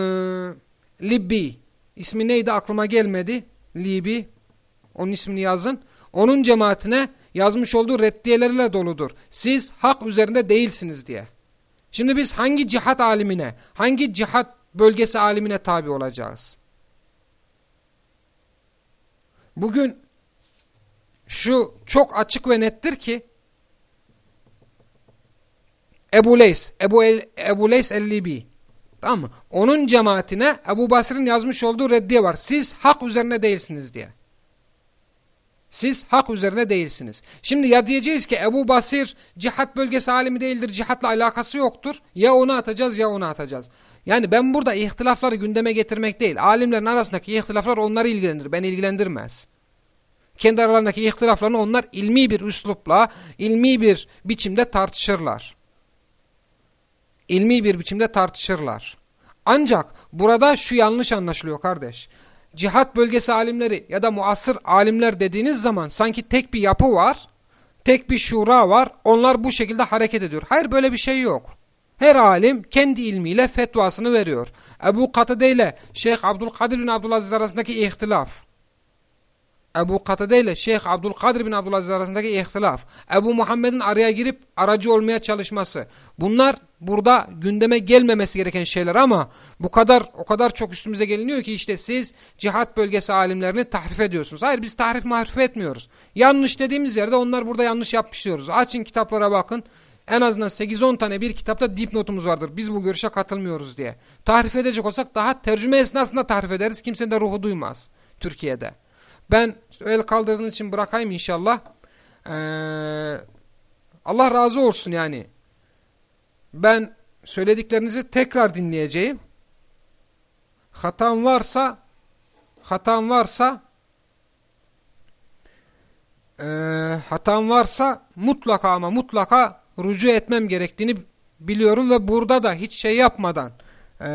Libbi ismi neydi aklıma gelmedi. Libi onun ismini yazın onun cemaatine yazmış olduğu reddiyelerle doludur. Siz hak üzerinde değilsiniz diye. Şimdi biz hangi cihat alimine, hangi cihat bölgesi alimine tabi olacağız? Bugün şu çok açık ve nettir ki Ebu Leys, Ebu, El, Ebu Leys el-Libi tamam mı? Onun cemaatine Ebu Basir'in yazmış olduğu reddiye var. Siz hak üzerine değilsiniz diye. Siz hak üzerine değilsiniz. Şimdi ya diyeceğiz ki Ebu Basir cihat bölgesi alimi değildir, cihatla alakası yoktur. Ya onu atacağız ya onu atacağız. Yani ben burada ihtilafları gündeme getirmek değil. Alimlerin arasındaki ihtilaflar onları ilgilendirir, beni ilgilendirmez. Kendi aralarındaki ihtilaflarını onlar ilmi bir üslupla, ilmi bir biçimde tartışırlar. İlmi bir biçimde tartışırlar. Ancak burada şu yanlış anlaşılıyor kardeş cihat bölgesi alimleri ya da muasır alimler dediğiniz zaman sanki tek bir yapı var, tek bir şura var, onlar bu şekilde hareket ediyor. Hayır böyle bir şey yok. Her alim kendi ilmiyle fetvasını veriyor. Ebu Katade ile Şeyh Abdülkadir bin Abdülaziz arasındaki ihtilaf. Ebu Katade ile Şeyh Abdülkadir bin Abdülaziz arasındaki ihtilaf, Ebu Muhammed'in araya girip aracı olmaya çalışması. Bunlar burada gündeme gelmemesi gereken şeyler ama bu kadar o kadar çok üstümüze geliniyor ki işte siz cihat bölgesi alimlerini tahrif ediyorsunuz. Hayır biz tahrif mahrif etmiyoruz. Yanlış dediğimiz yerde onlar burada yanlış yapmış diyoruz. Açın kitaplara bakın. En azından 8-10 tane bir kitapta dipnotumuz vardır. Biz bu görüşe katılmıyoruz diye. Tahrif edecek olsak daha tercüme esnasında tahrif ederiz. Kimsenin de ruhu duymaz Türkiye'de. Ben el kaldırdığınız için bırakayım inşallah. Ee, Allah razı olsun yani. Ben söylediklerinizi tekrar dinleyeceğim. Hatam varsa hatam varsa e, hatam varsa mutlaka ama mutlaka rücu etmem gerektiğini biliyorum ve burada da hiç şey yapmadan e,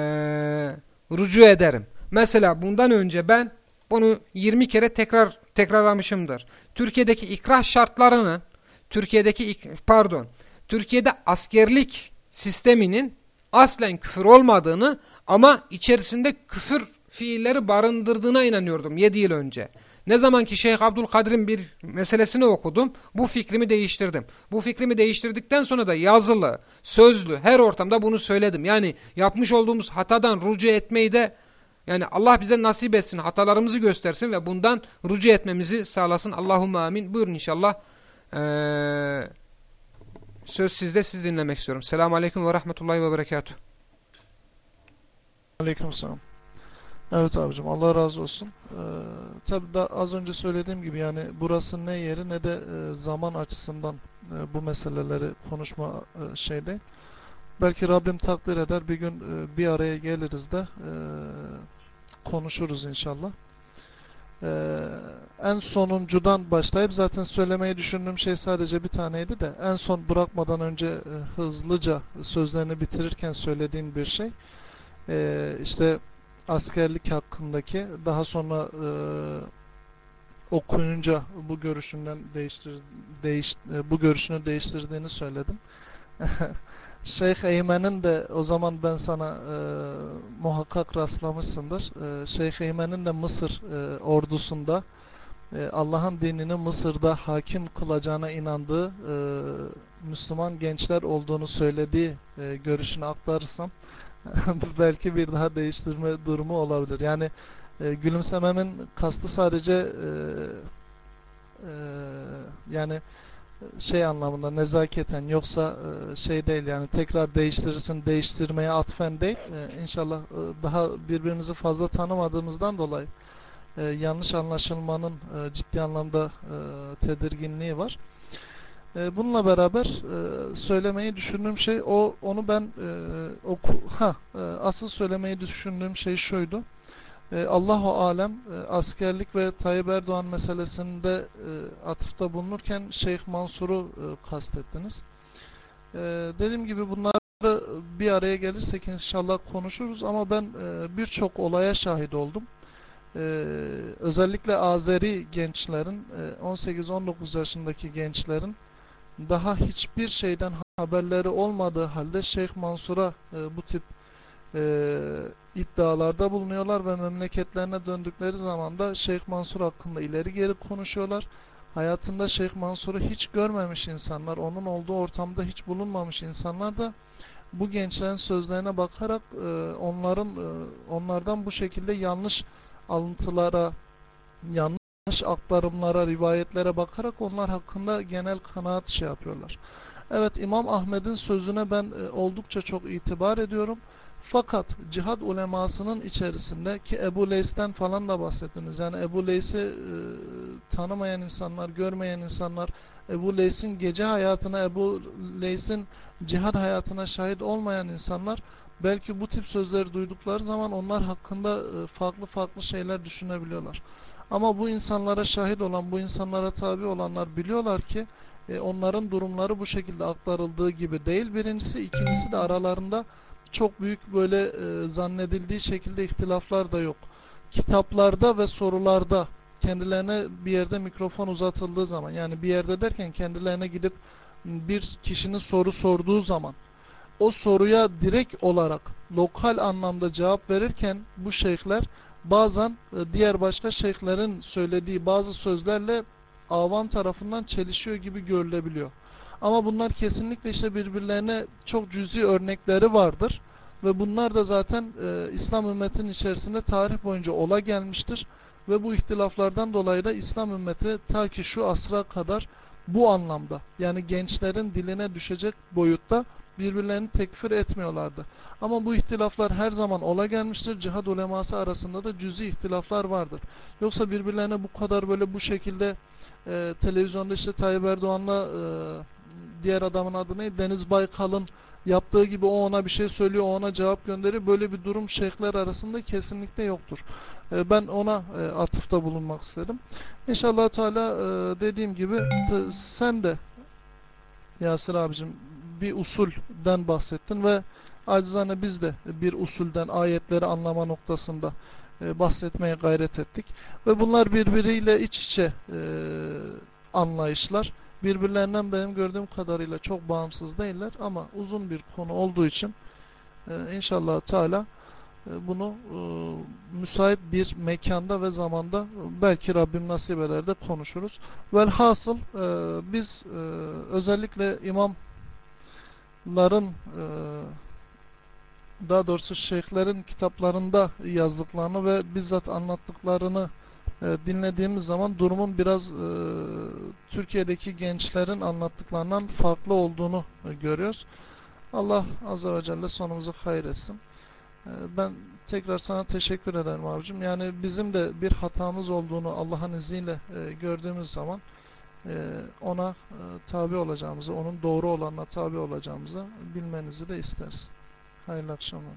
rücu ederim. Mesela bundan önce ben bunu 20 kere tekrar tekrarlamışımdır. Türkiye'deki ikrah şartlarının Türkiye'deki pardon Türkiye'de askerlik sisteminin aslen küfür olmadığını ama içerisinde küfür fiilleri barındırdığına inanıyordum 7 yıl önce. Ne zaman ki Şeyh Abdülkadir'in bir meselesini okudum, bu fikrimi değiştirdim. Bu fikrimi değiştirdikten sonra da yazılı, sözlü, her ortamda bunu söyledim. Yani yapmış olduğumuz hatadan rucu etmeyi de, yani Allah bize nasip etsin, hatalarımızı göstersin ve bundan rucu etmemizi sağlasın. Allahümme amin. Buyurun inşallah. Ee, söz sizde, siz dinlemek istiyorum. Selamun Aleyküm ve Rahmetullahi ve Berekatuhu. Aleyküm selam. Evet abicim Allah razı olsun. Ee, tabii da az önce söylediğim gibi yani burası ne yeri ne de e, zaman açısından e, bu meseleleri konuşma e, şey. Belki Rabbim takdir eder bir gün e, bir araya geliriz de e, konuşuruz inşallah. E, en sonuncudan başlayıp zaten söylemeyi düşündüğüm şey sadece bir taneydi de en son bırakmadan önce e, hızlıca sözlerini bitirirken söylediğin bir şey. E, işte askerlik hakkındaki daha sonra e, okuyunca bu görüşünden değiştir değiş e, bu görüşünü değiştirdiğini söyledim. Şeyh Eymen'in de o zaman ben sana e, muhakkak rastlamışsındır. E, Şeyh Eymen'in de Mısır e, ordusunda e, Allah'ın dinini Mısır'da hakim kılacağına inandığı e, Müslüman gençler olduğunu söylediği e, görüşünü aktarırsam belki bir daha değiştirme durumu olabilir. Yani e, gülümsememin kastı sadece e, e, yani şey anlamında nezaketen yoksa e, şey değil yani tekrar değiştirirsin değiştirmeye atfen değil. E, inşallah e, daha birbirimizi fazla tanımadığımızdan dolayı e, yanlış anlaşılmanın e, ciddi anlamda e, tedirginliği var. E, bununla beraber e, söylemeyi düşündüğüm şey o onu ben e, oku ha e, asıl söylemeyi düşündüğüm şey şuydu. E, Allahu alem e, askerlik ve Tayyip Erdoğan meselesinde e, atıfta bulunurken Şeyh Mansur'u e, kastettiniz. Dediğim gibi bunları bir araya gelirsek inşallah konuşuruz ama ben birçok olaya şahit oldum. Özellikle Azeri gençlerin, 18-19 yaşındaki gençlerin daha hiçbir şeyden haberleri olmadığı halde Şeyh Mansur'a e, bu tip e, iddialarda bulunuyorlar ve memleketlerine döndükleri zaman da Şeyh Mansur hakkında ileri geri konuşuyorlar. Hayatında Şeyh Mansur'u hiç görmemiş insanlar, onun olduğu ortamda hiç bulunmamış insanlar da bu gençlerin sözlerine bakarak e, onların e, onlardan bu şekilde yanlış alıntılara, yanlış aktarımlara, rivayetlere bakarak onlar hakkında genel kanaat şey yapıyorlar. Evet İmam Ahmet'in sözüne ben e, oldukça çok itibar ediyorum. Fakat cihad ulemasının içerisinde ki Ebu Leys'ten falan da bahsettiniz. Yani Ebu Leys'i e, tanımayan insanlar, görmeyen insanlar, Ebu Leys'in gece hayatına, Ebu Leys'in cihad hayatına şahit olmayan insanlar belki bu tip sözleri duydukları zaman onlar hakkında e, farklı farklı şeyler düşünebiliyorlar. Ama bu insanlara şahit olan, bu insanlara tabi olanlar biliyorlar ki e, onların durumları bu şekilde aktarıldığı gibi değil. Birincisi, ikincisi de aralarında çok büyük böyle e, zannedildiği şekilde ihtilaflar da yok. Kitaplarda ve sorularda kendilerine bir yerde mikrofon uzatıldığı zaman yani bir yerde derken kendilerine gidip bir kişinin soru sorduğu zaman o soruya direkt olarak lokal anlamda cevap verirken bu şeyhler bazen e, diğer başka şeyhlerin söylediği bazı sözlerle avam tarafından çelişiyor gibi görülebiliyor. Ama bunlar kesinlikle işte birbirlerine çok cüzi örnekleri vardır. Ve bunlar da zaten e, İslam ümmetinin içerisinde tarih boyunca ola gelmiştir. Ve bu ihtilaflardan dolayı da İslam ümmeti ta ki şu asra kadar bu anlamda yani gençlerin diline düşecek boyutta birbirlerini tekfir etmiyorlardı. Ama bu ihtilaflar her zaman ola gelmiştir. Cihad uleması arasında da cüzi ihtilaflar vardır. Yoksa birbirlerine bu kadar böyle bu şekilde e, televizyonda işte Tayyip Erdoğan'la e, diğer adamın adı ne? Deniz Baykal'ın yaptığı gibi o ona bir şey söylüyor, o ona cevap gönderiyor. Böyle bir durum şeyhler arasında kesinlikle yoktur. E, ben ona e, atıfta bulunmak istedim. İnşallah Teala e, dediğim gibi sen de Yasir abicim bir usulden bahsettin ve acizane biz de bir usulden ayetleri anlama noktasında e, bahsetmeye gayret ettik. Ve bunlar birbiriyle iç içe e, anlayışlar. Birbirlerinden benim gördüğüm kadarıyla çok bağımsız değiller ama uzun bir konu olduğu için e, inşallah Teala bunu müsait bir mekanda ve zamanda belki Rabbim nasip eder de konuşuruz. Velhasıl biz özellikle imamların e, daha doğrusu şeyhlerin kitaplarında yazdıklarını ve bizzat anlattıklarını e, dinlediğimiz zaman durumun biraz e, Türkiye'deki gençlerin anlattıklarından farklı olduğunu görüyoruz. Allah Azze ve Celle sonumuzu hayır etsin. Ben tekrar sana teşekkür ederim abicim. Yani bizim de bir hatamız olduğunu Allah'ın izniyle gördüğümüz zaman ona e, tabi olacağımızı, onun doğru olanına tabi olacağımızı bilmenizi de isteriz. Hayırlı akşamlar.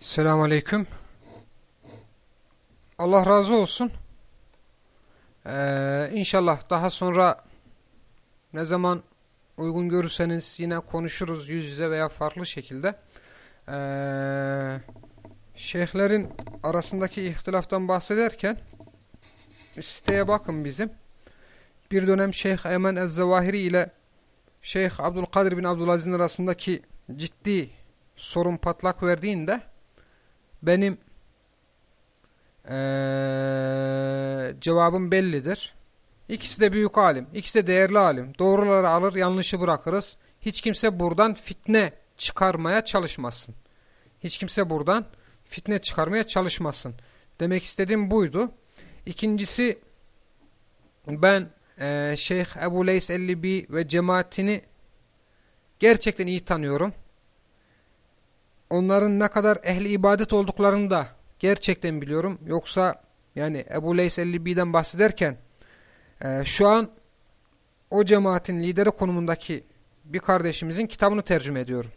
Selamun Aleyküm. Allah razı olsun. Ee, inşallah daha sonra ne zaman uygun görürseniz yine konuşuruz yüz yüze veya farklı şekilde. Ee, şeyhlerin arasındaki ihtilaftan bahsederken siteye bakın bizim. Bir dönem Şeyh Emen Ez-Zevahiri ile Şeyh Abdülkadir bin Abdülaziz'in arasındaki ciddi sorun patlak verdiğinde benim ee, cevabım bellidir. İkisi de büyük alim, ikisi de değerli alim. Doğruları alır, yanlışı bırakırız. Hiç kimse buradan fitne çıkarmaya çalışmasın. Hiç kimse buradan fitne çıkarmaya çalışmasın. Demek istediğim buydu. İkincisi ben e, Şeyh Ebu Leys Ellibi ve cemaatini gerçekten iyi tanıyorum. Onların ne kadar ehli ibadet olduklarını da gerçekten biliyorum. Yoksa yani Ebu Leys Ellibi'den bahsederken e, şu an o cemaatin lideri konumundaki bir kardeşimizin kitabını tercüme ediyorum.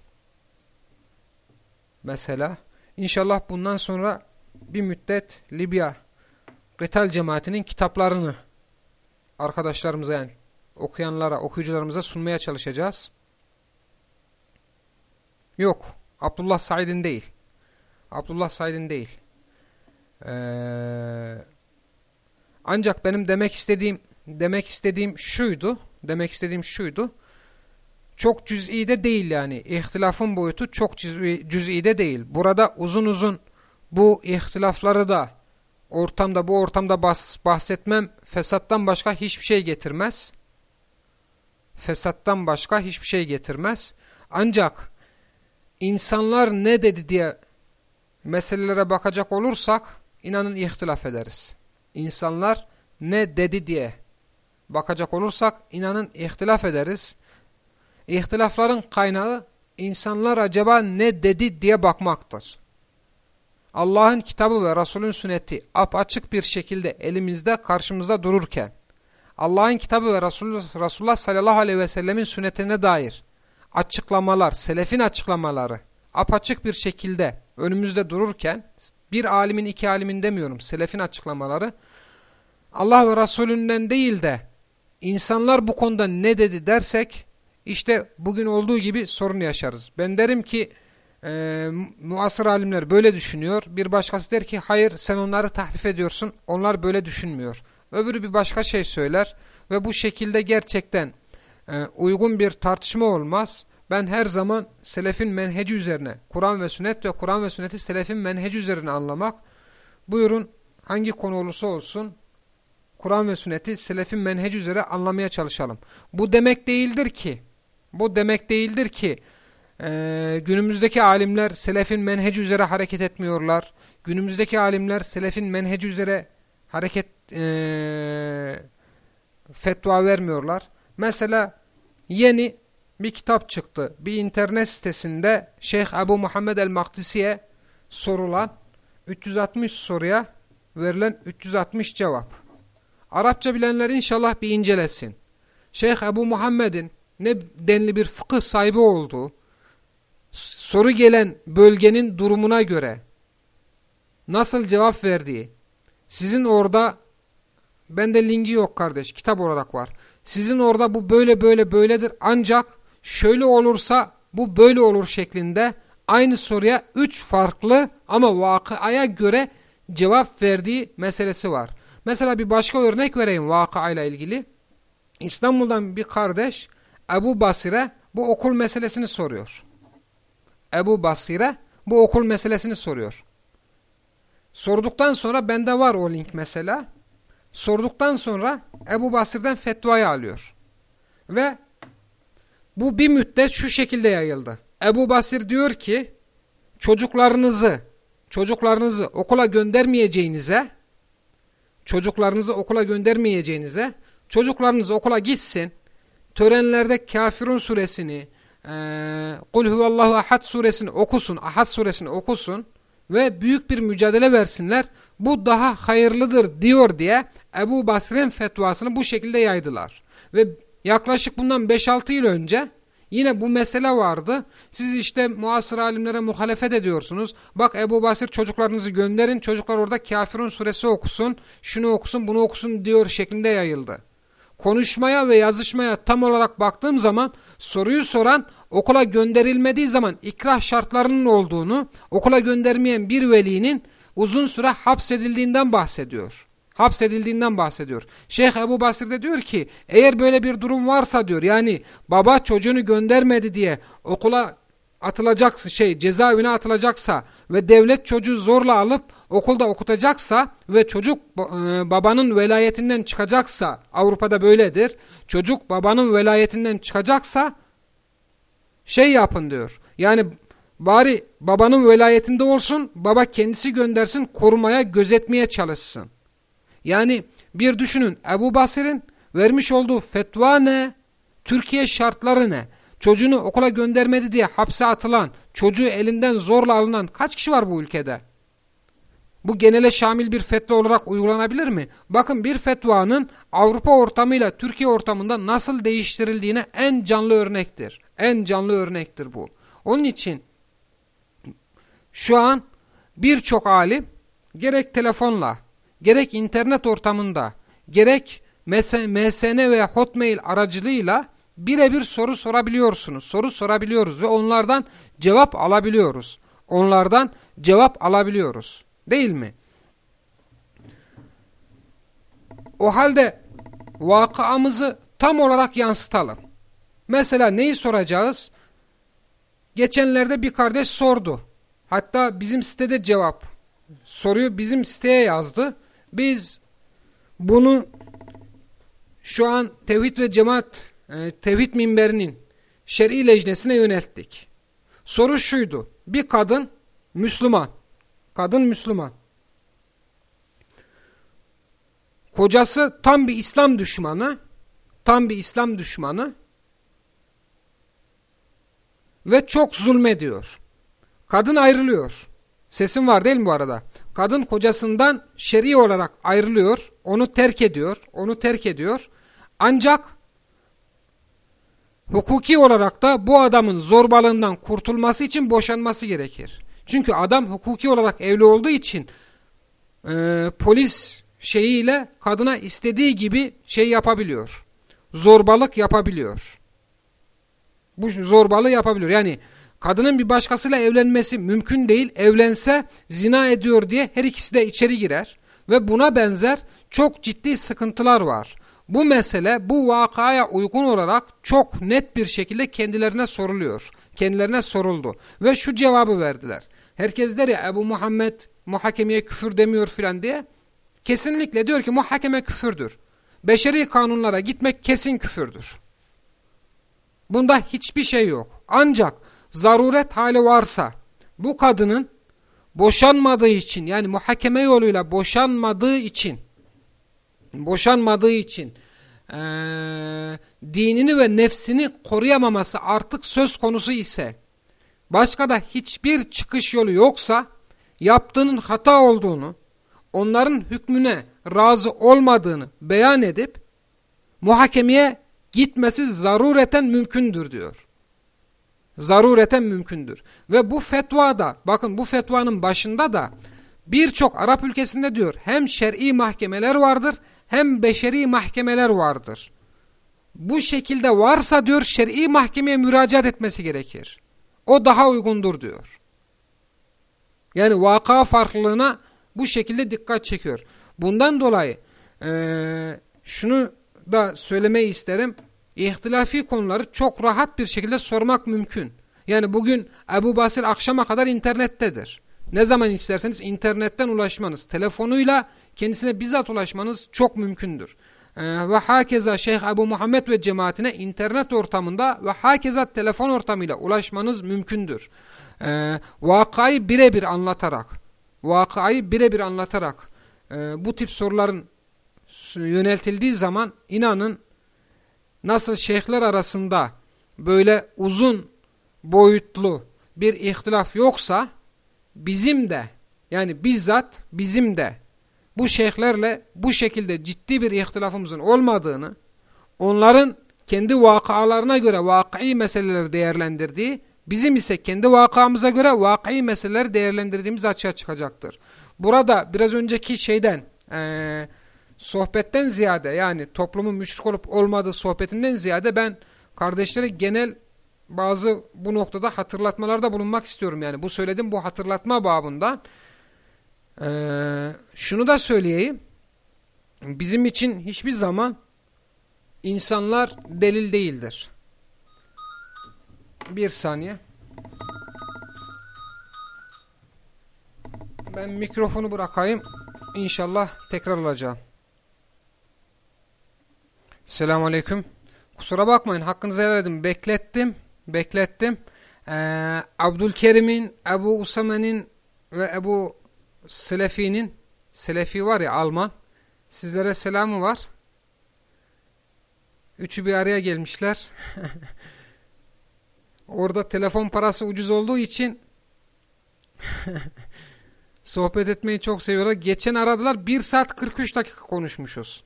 Mesela inşallah bundan sonra bir müddet Libya Gıtal cemaatinin kitaplarını arkadaşlarımıza yani okuyanlara, okuyucularımıza sunmaya çalışacağız. Yok. Abdullah Said'in değil. Abdullah Said'in değil. Ee, ancak benim demek istediğim demek istediğim şuydu. Demek istediğim şuydu. Çok cüz'i de değil yani. İhtilafın boyutu çok cüz'i de değil. Burada uzun uzun bu ihtilafları da ortamda bu ortamda bahsetmem fesattan başka hiçbir şey getirmez. Fesattan başka hiçbir şey getirmez. Ancak insanlar ne dedi diye meselelere bakacak olursak inanın ihtilaf ederiz. İnsanlar ne dedi diye bakacak olursak inanın ihtilaf ederiz. İhtilafların kaynağı insanlar acaba ne dedi diye bakmaktır. Allah'ın kitabı ve Resulün sünneti açık bir şekilde elimizde karşımızda dururken Allah'ın kitabı ve Resulullah, Resulullah sallallahu aleyhi ve sellemin sünnetine dair açıklamalar, selefin açıklamaları apaçık bir şekilde önümüzde dururken bir alimin iki alimin demiyorum selefin açıklamaları Allah ve Resulünden değil de insanlar bu konuda ne dedi dersek işte bugün olduğu gibi sorun yaşarız. Ben derim ki e, muasır alimler böyle düşünüyor. Bir başkası der ki hayır sen onları tahrif ediyorsun. Onlar böyle düşünmüyor. Öbürü bir başka şey söyler ve bu şekilde gerçekten e, uygun bir tartışma olmaz ben her zaman selefin menheci üzerine, Kur'an ve sünnet ve Kur'an ve sünneti selefin menheci üzerine anlamak. Buyurun hangi konu olursa olsun Kur'an ve sünneti selefin menheci üzere anlamaya çalışalım. Bu demek değildir ki, bu demek değildir ki e, günümüzdeki alimler selefin menheci üzere hareket etmiyorlar. Günümüzdeki alimler selefin menheci üzere hareket e, fetva vermiyorlar. Mesela yeni bir kitap çıktı. Bir internet sitesinde Şeyh Ebu Muhammed el-Maktisi'ye sorulan 360 soruya verilen 360 cevap. Arapça bilenler inşallah bir incelesin. Şeyh Ebu Muhammed'in ne denli bir fıkıh sahibi olduğu, soru gelen bölgenin durumuna göre nasıl cevap verdiği, sizin orada, bende linki yok kardeş, kitap olarak var. Sizin orada bu böyle böyle böyledir ancak şöyle olursa bu böyle olur şeklinde aynı soruya üç farklı ama vakıaya göre cevap verdiği meselesi var. Mesela bir başka örnek vereyim vakıayla ilgili. İstanbul'dan bir kardeş Ebu Basir'e bu okul meselesini soruyor. Ebu Basir'e bu okul meselesini soruyor. Sorduktan sonra bende var o link mesela. Sorduktan sonra Ebu Basir'den fetvayı alıyor. Ve bu bir müddet şu şekilde yayıldı. Ebu Basir diyor ki çocuklarınızı çocuklarınızı okula göndermeyeceğinize çocuklarınızı okula göndermeyeceğinize çocuklarınız okula gitsin törenlerde Kafirun suresini e, Kul huvallahu ahad suresini okusun ahad suresini okusun ve büyük bir mücadele versinler bu daha hayırlıdır diyor diye Ebu Basir'in fetvasını bu şekilde yaydılar. Ve yaklaşık bundan 5-6 yıl önce yine bu mesele vardı. Siz işte muasır alimlere muhalefet ediyorsunuz. Bak Ebu Basir çocuklarınızı gönderin. Çocuklar orada kafirun suresi okusun. Şunu okusun bunu okusun diyor şeklinde yayıldı. Konuşmaya ve yazışmaya tam olarak baktığım zaman soruyu soran okula gönderilmediği zaman ikrah şartlarının olduğunu, okula göndermeyen bir velinin uzun süre hapsedildiğinden bahsediyor hapsedildiğinden bahsediyor. Şeyh Ebu Basir de diyor ki eğer böyle bir durum varsa diyor yani baba çocuğunu göndermedi diye okula atılacaksa şey cezaevine atılacaksa ve devlet çocuğu zorla alıp okulda okutacaksa ve çocuk e, babanın velayetinden çıkacaksa Avrupa'da böyledir. Çocuk babanın velayetinden çıkacaksa şey yapın diyor. Yani bari babanın velayetinde olsun baba kendisi göndersin korumaya gözetmeye çalışsın. Yani bir düşünün Ebu Basir'in vermiş olduğu fetva ne? Türkiye şartları ne? Çocuğunu okula göndermedi diye hapse atılan, çocuğu elinden zorla alınan kaç kişi var bu ülkede? Bu genele şamil bir fetva olarak uygulanabilir mi? Bakın bir fetvanın Avrupa ortamıyla Türkiye ortamında nasıl değiştirildiğine en canlı örnektir. En canlı örnektir bu. Onun için şu an birçok alim gerek telefonla gerek internet ortamında gerek MSN veya Hotmail aracılığıyla birebir soru sorabiliyorsunuz. Soru sorabiliyoruz ve onlardan cevap alabiliyoruz. Onlardan cevap alabiliyoruz. Değil mi? O halde vakamızı tam olarak yansıtalım. Mesela neyi soracağız? Geçenlerde bir kardeş sordu. Hatta bizim sitede cevap. Soruyu bizim siteye yazdı. Biz bunu şu an Tevhid ve Cemaat e, Tevhid minberinin şer'i lejnesine yönelttik. Soru şuydu. Bir kadın Müslüman. Kadın Müslüman. Kocası tam bir İslam düşmanı. Tam bir İslam düşmanı. Ve çok zulmediyor. Kadın ayrılıyor. Sesim var değil mi bu arada? kadın kocasından şer'i olarak ayrılıyor, onu terk ediyor, onu terk ediyor. Ancak hukuki olarak da bu adamın zorbalığından kurtulması için boşanması gerekir. Çünkü adam hukuki olarak evli olduğu için e, polis şeyiyle kadına istediği gibi şey yapabiliyor. Zorbalık yapabiliyor. Bu zorbalığı yapabiliyor. Yani kadının bir başkasıyla evlenmesi mümkün değil. Evlense zina ediyor diye her ikisi de içeri girer. Ve buna benzer çok ciddi sıkıntılar var. bu mesele bu vakaya uygun olarak çok net bir şekilde kendilerine soruluyor. Kendilerine soruldu ve şu cevabı verdiler. Herkes der ya Ebu Muhammed muhakemeye küfür demiyor filan diye. Kesinlikle diyor ki muhakeme küfürdür. Beşeri kanunlara gitmek kesin küfürdür. Bunda hiçbir şey yok. Ancak zaruret hali varsa bu kadının boşanmadığı için yani muhakeme yoluyla boşanmadığı için boşanmadığı için e, dinini ve nefsini koruyamaması artık söz konusu ise başka da hiçbir çıkış yolu yoksa yaptığının hata olduğunu onların hükmüne razı olmadığını beyan edip muhakemeye gitmesi zarureten mümkündür diyor. Zarureten mümkündür. Ve bu fetvada bakın bu fetvanın başında da birçok Arap ülkesinde diyor hem şer'i mahkemeler vardır hem beşeri mahkemeler vardır. Bu şekilde varsa diyor şer'i mahkemeye müracaat etmesi gerekir. O daha uygundur diyor. Yani vaka farklılığına bu şekilde dikkat çekiyor. Bundan dolayı e, şunu da söylemeyi isterim. İhtilafi konuları çok rahat bir şekilde sormak mümkün. Yani bugün Ebu Basir akşama kadar internettedir. Ne zaman isterseniz internetten ulaşmanız, telefonuyla kendisine bizzat ulaşmanız çok mümkündür. Ee, ve hakeza Şeyh Ebu Muhammed ve cemaatine internet ortamında ve hakeza telefon ortamıyla ulaşmanız mümkündür. Ee, vakayı birebir anlatarak, vakayı birebir anlatarak e, bu tip soruların yöneltildiği zaman inanın nasıl şeyhler arasında böyle uzun boyutlu bir ihtilaf yoksa bizim de yani bizzat bizim de bu şeyhlerle bu şekilde ciddi bir ihtilafımızın olmadığını, onların kendi vakalarına göre vak'i meseleleri değerlendirdiği, bizim ise kendi vakamıza göre vak'i meseleleri değerlendirdiğimiz açığa çıkacaktır. Burada biraz önceki şeyden, e, sohbetten ziyade yani toplumun müşrik olup olmadığı sohbetinden ziyade ben kardeşlere genel bazı bu noktada hatırlatmalarda bulunmak istiyorum. Yani bu söyledim bu hatırlatma babında. Ee, şunu da söyleyeyim. Bizim için hiçbir zaman insanlar delil değildir. Bir saniye. Ben mikrofonu bırakayım. İnşallah tekrar alacağım. Selamun Aleyküm. Kusura bakmayın hakkınızı helal edin. Beklettim. Beklettim. Ee, Abdülkerim'in, Ebu Usame'nin ve Ebu Selefi'nin Selefi var ya Alman. Sizlere selamı var. Üçü bir araya gelmişler. Orada telefon parası ucuz olduğu için sohbet etmeyi çok seviyorlar. Geçen aradılar 1 saat 43 dakika konuşmuşuz.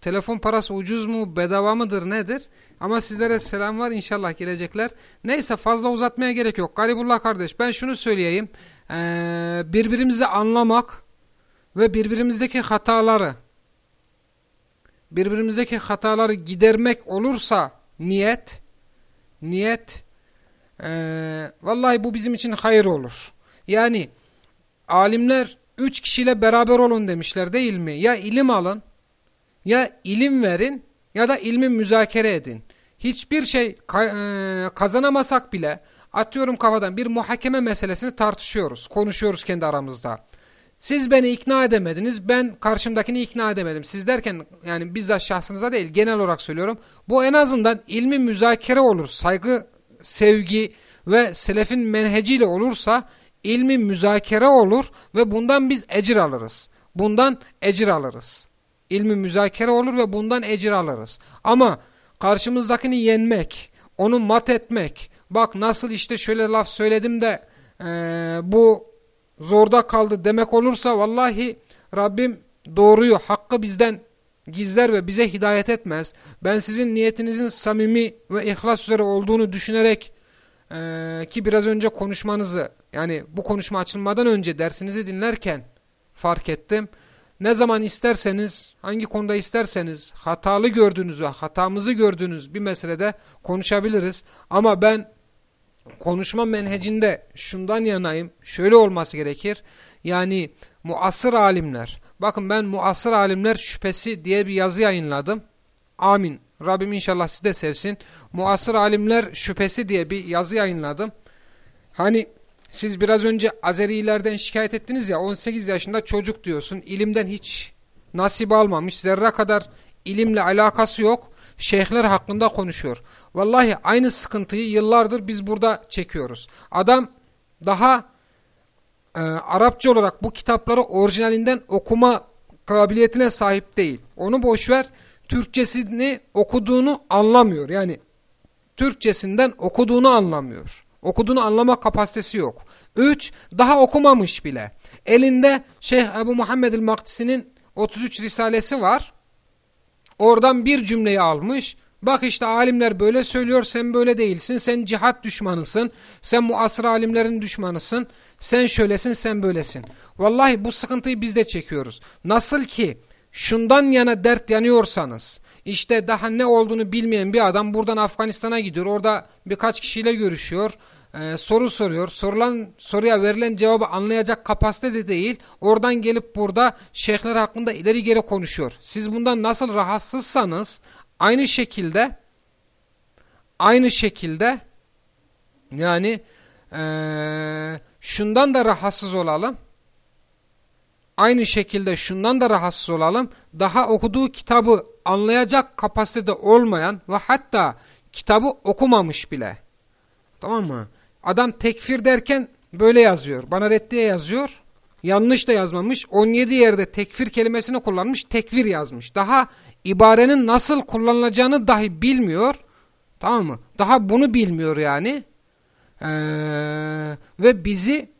Telefon parası ucuz mu, bedava mıdır, nedir? Ama sizlere selam var inşallah gelecekler. Neyse fazla uzatmaya gerek yok. Garibullah kardeş ben şunu söyleyeyim. Ee, birbirimizi anlamak ve birbirimizdeki hataları birbirimizdeki hataları gidermek olursa niyet niyet ee, vallahi bu bizim için hayır olur. Yani alimler üç kişiyle beraber olun demişler değil mi? Ya ilim alın ya ilim verin ya da ilmi müzakere edin. Hiçbir şey e, kazanamasak bile atıyorum kafadan bir muhakeme meselesini tartışıyoruz, konuşuyoruz kendi aramızda. Siz beni ikna edemediniz, ben karşımdakini ikna edemedim. Siz derken yani bizzat şahsınıza değil genel olarak söylüyorum. Bu en azından ilmi müzakere olur, saygı, sevgi ve selefin menheciyle olursa ilmi müzakere olur ve bundan biz ecir alırız. Bundan ecir alırız ilmi müzakere olur ve bundan ecir alırız. Ama karşımızdakini yenmek, onu mat etmek, bak nasıl işte şöyle laf söyledim de e, bu zorda kaldı demek olursa vallahi Rabbim doğruyu, hakkı bizden gizler ve bize hidayet etmez. Ben sizin niyetinizin samimi ve ihlas üzere olduğunu düşünerek e, ki biraz önce konuşmanızı yani bu konuşma açılmadan önce dersinizi dinlerken fark ettim. Ne zaman isterseniz, hangi konuda isterseniz hatalı gördüğünüz ve hatamızı gördüğünüz bir meselede konuşabiliriz. Ama ben konuşma menhecinde şundan yanayım, şöyle olması gerekir. Yani muasır alimler, bakın ben muasır alimler şüphesi diye bir yazı yayınladım. Amin. Rabbim inşallah sizi de sevsin. Muasır alimler şüphesi diye bir yazı yayınladım. Hani siz biraz önce Azerilerden şikayet ettiniz ya 18 yaşında çocuk diyorsun. İlimden hiç nasip almamış. Zerre kadar ilimle alakası yok. Şeyhler hakkında konuşuyor. Vallahi aynı sıkıntıyı yıllardır biz burada çekiyoruz. Adam daha e, Arapça olarak bu kitapları orijinalinden okuma kabiliyetine sahip değil. Onu boşver. Türkçesini okuduğunu anlamıyor. Yani Türkçesinden okuduğunu anlamıyor. Okuduğunu anlama kapasitesi yok. 3. Daha okumamış bile. Elinde Şeyh Ebu Muhammed el-Maktisi'nin 33 risalesi var. Oradan bir cümleyi almış. Bak işte alimler böyle söylüyor sen böyle değilsin. Sen cihat düşmanısın. Sen muasır alimlerin düşmanısın. Sen şöylesin sen böylesin. Vallahi bu sıkıntıyı biz de çekiyoruz. Nasıl ki şundan yana dert yanıyorsanız işte daha ne olduğunu bilmeyen bir adam buradan Afganistan'a gidiyor. Orada birkaç kişiyle görüşüyor. Ee, soru soruyor. Sorulan soruya verilen cevabı anlayacak kapasitede değil. Oradan gelip burada şeyhler hakkında ileri geri konuşuyor. Siz bundan nasıl rahatsızsanız aynı şekilde aynı şekilde yani ee, şundan da rahatsız olalım. Aynı şekilde şundan da rahatsız olalım. Daha okuduğu kitabı anlayacak kapasitede olmayan ve hatta kitabı okumamış bile. Tamam mı? Adam tekfir derken böyle yazıyor. Bana reddiye yazıyor. Yanlış da yazmamış. 17 yerde tekfir kelimesini kullanmış. Tekfir yazmış. Daha ibarenin nasıl kullanılacağını dahi bilmiyor. Tamam mı? Daha bunu bilmiyor yani. Ee, ve bizi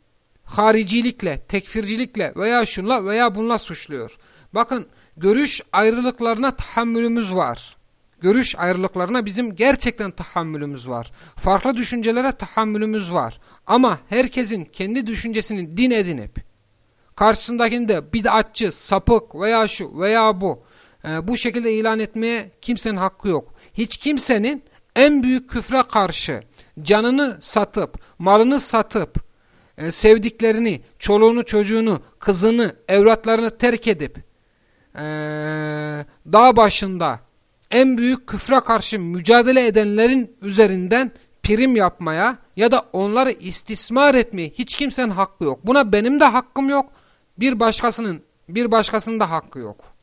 haricilikle, tekfircilikle veya şunla veya bunla suçluyor. Bakın görüş ayrılıklarına tahammülümüz var. Görüş ayrılıklarına bizim gerçekten tahammülümüz var. Farklı düşüncelere tahammülümüz var. Ama herkesin kendi düşüncesini din edinip karşısındakinde bid'atçı, sapık veya şu veya bu e, bu şekilde ilan etmeye kimsenin hakkı yok. Hiç kimsenin en büyük küfre karşı canını satıp, malını satıp, e, sevdiklerini, çoluğunu, çocuğunu, kızını, evlatlarını terk edip e, dağ başında en büyük küfre karşı mücadele edenlerin üzerinden prim yapmaya ya da onları istismar etmeye hiç kimsenin hakkı yok. Buna benim de hakkım yok. Bir başkasının bir başkasının da hakkı yok.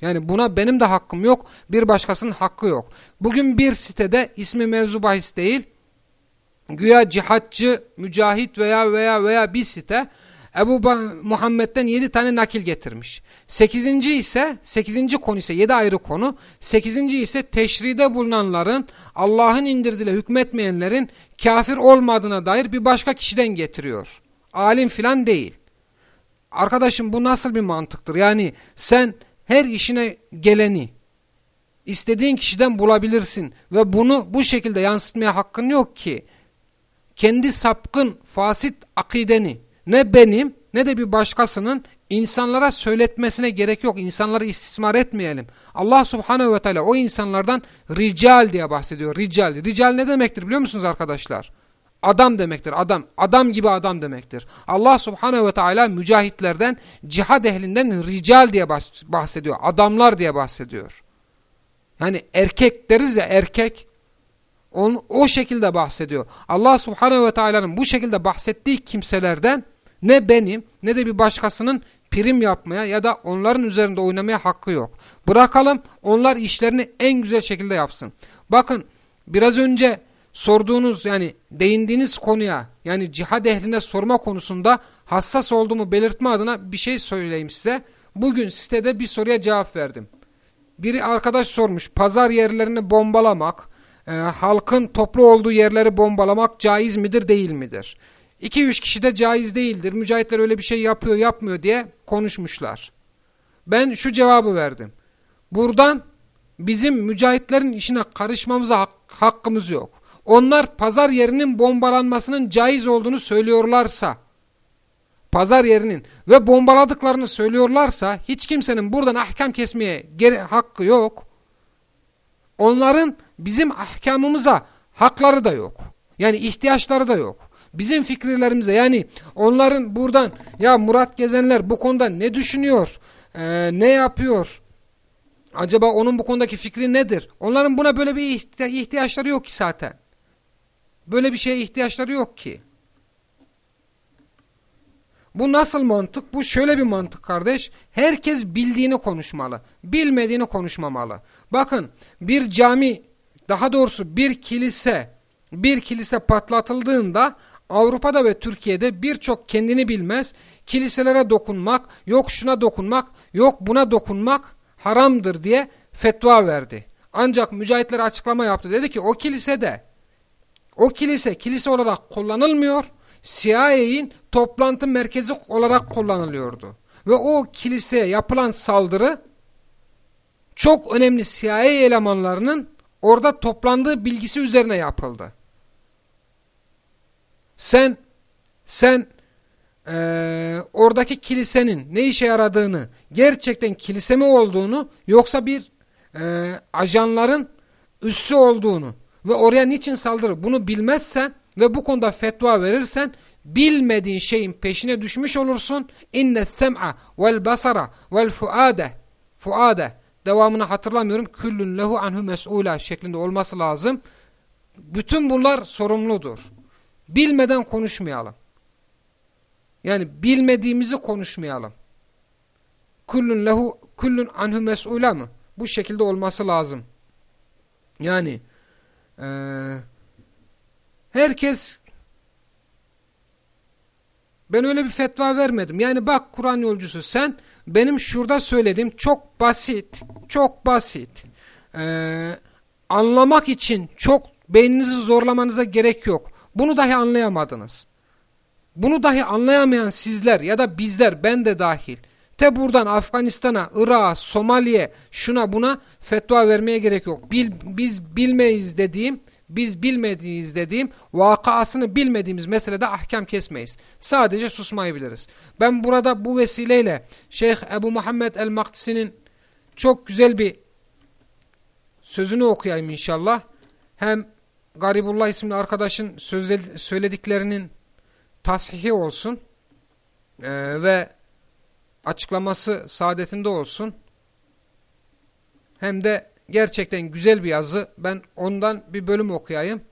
Yani buna benim de hakkım yok. Bir başkasının hakkı yok. Bugün bir sitede ismi mevzu bahis değil. Güya cihatçı, mücahit veya veya veya bir site Ebu Muhammed'den yedi tane nakil getirmiş. Sekizinci ise, sekizinci konu ise yedi ayrı konu. Sekizinci ise teşride bulunanların, Allah'ın indirdiğiyle hükmetmeyenlerin kafir olmadığına dair bir başka kişiden getiriyor. Alim filan değil. Arkadaşım bu nasıl bir mantıktır? Yani sen her işine geleni istediğin kişiden bulabilirsin ve bunu bu şekilde yansıtmaya hakkın yok ki. Kendi sapkın, fasit akideni ne benim ne de bir başkasının insanlara söyletmesine gerek yok. İnsanları istismar etmeyelim. Allah subhanehu ve teala o insanlardan rical diye bahsediyor. Rical. Rical ne demektir biliyor musunuz arkadaşlar? Adam demektir. Adam. Adam gibi adam demektir. Allah subhanehu ve teala mücahitlerden, cihad ehlinden rical diye bahsediyor. Adamlar diye bahsediyor. Yani erkek deriz ya erkek. Onu, o şekilde bahsediyor. Allah subhanehu ve teala'nın bu şekilde bahsettiği kimselerden ne benim ne de bir başkasının prim yapmaya ya da onların üzerinde oynamaya hakkı yok. Bırakalım onlar işlerini en güzel şekilde yapsın. Bakın biraz önce sorduğunuz yani değindiğiniz konuya yani cihad ehline sorma konusunda hassas olduğumu belirtme adına bir şey söyleyeyim size. Bugün sitede bir soruya cevap verdim. Biri arkadaş sormuş pazar yerlerini bombalamak, e, halkın toplu olduğu yerleri bombalamak caiz midir değil midir? 2-3 kişi de caiz değildir. Mücahitler öyle bir şey yapıyor yapmıyor diye konuşmuşlar. Ben şu cevabı verdim. Buradan bizim mücahitlerin işine karışmamıza hak, hakkımız yok. Onlar pazar yerinin bombalanmasının caiz olduğunu söylüyorlarsa, pazar yerinin ve bombaladıklarını söylüyorlarsa hiç kimsenin buradan ahkam kesmeye hakkı yok. Onların bizim ahkamımıza hakları da yok. Yani ihtiyaçları da yok. Bizim fikirlerimize yani onların buradan ya Murat Gezenler bu konuda ne düşünüyor, ee, ne yapıyor, Acaba onun bu konudaki fikri nedir? Onların buna böyle bir ihtiyaçları yok ki zaten. Böyle bir şeye ihtiyaçları yok ki. Bu nasıl mantık? Bu şöyle bir mantık kardeş. Herkes bildiğini konuşmalı. Bilmediğini konuşmamalı. Bakın bir cami daha doğrusu bir kilise bir kilise patlatıldığında Avrupa'da ve Türkiye'de birçok kendini bilmez kiliselere dokunmak, yok şuna dokunmak, yok buna dokunmak haramdır diye fetva verdi. Ancak mücahitler açıklama yaptı. Dedi ki o kilisede o kilise kilise olarak kullanılmıyor. CIA'in toplantı merkezi olarak kullanılıyordu. Ve o kiliseye yapılan saldırı çok önemli CIA elemanlarının orada toplandığı bilgisi üzerine yapıldı. Sen sen e, oradaki kilisenin ne işe yaradığını, gerçekten kilise mi olduğunu yoksa bir e, ajanların üssü olduğunu ve oraya niçin saldırır bunu bilmezsen ve bu konuda fetva verirsen bilmediğin şeyin peşine düşmüş olursun. İnne sem'a vel basara vel fuade fuade devamını hatırlamıyorum. Küllün lehu anhu mes'ula şeklinde olması lazım. Bütün bunlar sorumludur. Bilmeden konuşmayalım. Yani bilmediğimizi konuşmayalım. Kullun lehu kullun anhu mes'ula mı? Bu şekilde olması lazım. Yani e, herkes ben öyle bir fetva vermedim. Yani bak Kur'an yolcusu sen benim şurada söylediğim çok basit, çok basit. Ee, anlamak için çok beyninizi zorlamanıza gerek yok. Bunu dahi anlayamadınız. Bunu dahi anlayamayan sizler ya da bizler ben de dahil. Te buradan Afganistan'a, Irak'a, Somali'ye şuna buna fetva vermeye gerek yok. Bil, biz bilmeyiz dediğim, biz bilmediğiz dediğim vakasını bilmediğimiz meselede ahkam kesmeyiz. Sadece susmayı biliriz. Ben burada bu vesileyle Şeyh Ebu Muhammed el-Maktisi'nin çok güzel bir sözünü okuyayım inşallah. Hem Garibullah isimli arkadaşın söylediklerinin tashihi olsun ee, ve açıklaması saadetinde olsun. Hem de gerçekten güzel bir yazı. Ben ondan bir bölüm okuyayım.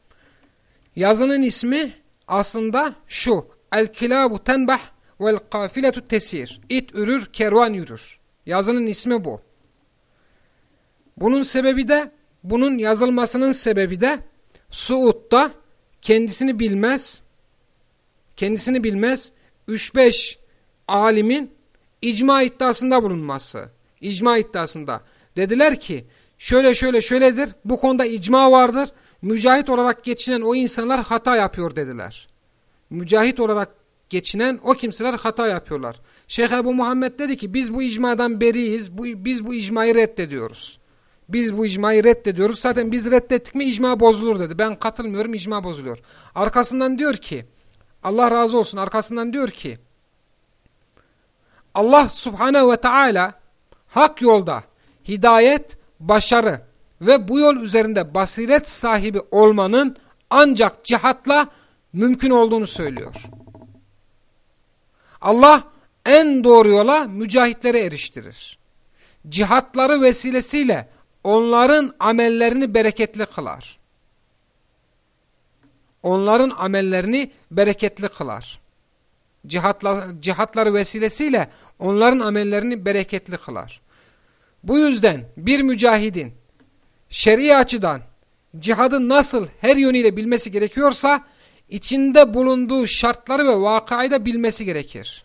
Yazının ismi aslında şu. El-kilabu tenbah vel kafiletu tesir. İt ürür, kervan yürür. Yazının ismi bu. Bunun sebebi de, bunun yazılmasının sebebi de Suud'da kendisini bilmez, kendisini bilmez 3-5 alimin icma iddiasında bulunması. İcma iddiasında. Dediler ki şöyle şöyle şöyledir bu konuda icma vardır. Mücahit olarak geçinen o insanlar hata yapıyor dediler. Mücahit olarak geçinen o kimseler hata yapıyorlar. Şeyh Ebu Muhammed dedi ki biz bu icmadan beriyiz. Bu, biz bu icmayı reddediyoruz. Biz bu icmayı reddediyoruz. Zaten biz reddettik mi icma bozulur dedi. Ben katılmıyorum icma bozuluyor. Arkasından diyor ki Allah razı olsun arkasından diyor ki Allah subhanehu ve teala hak yolda hidayet, başarı ve bu yol üzerinde basiret sahibi olmanın ancak cihatla mümkün olduğunu söylüyor. Allah en doğru yola mücahitleri eriştirir. Cihatları vesilesiyle onların amellerini bereketli kılar. Onların amellerini bereketli kılar. Cihatla, cihatları vesilesiyle onların amellerini bereketli kılar. Bu yüzden bir mücahidin şer'i açıdan cihadın nasıl her yönüyle bilmesi gerekiyorsa içinde bulunduğu şartları ve vakayı da bilmesi gerekir.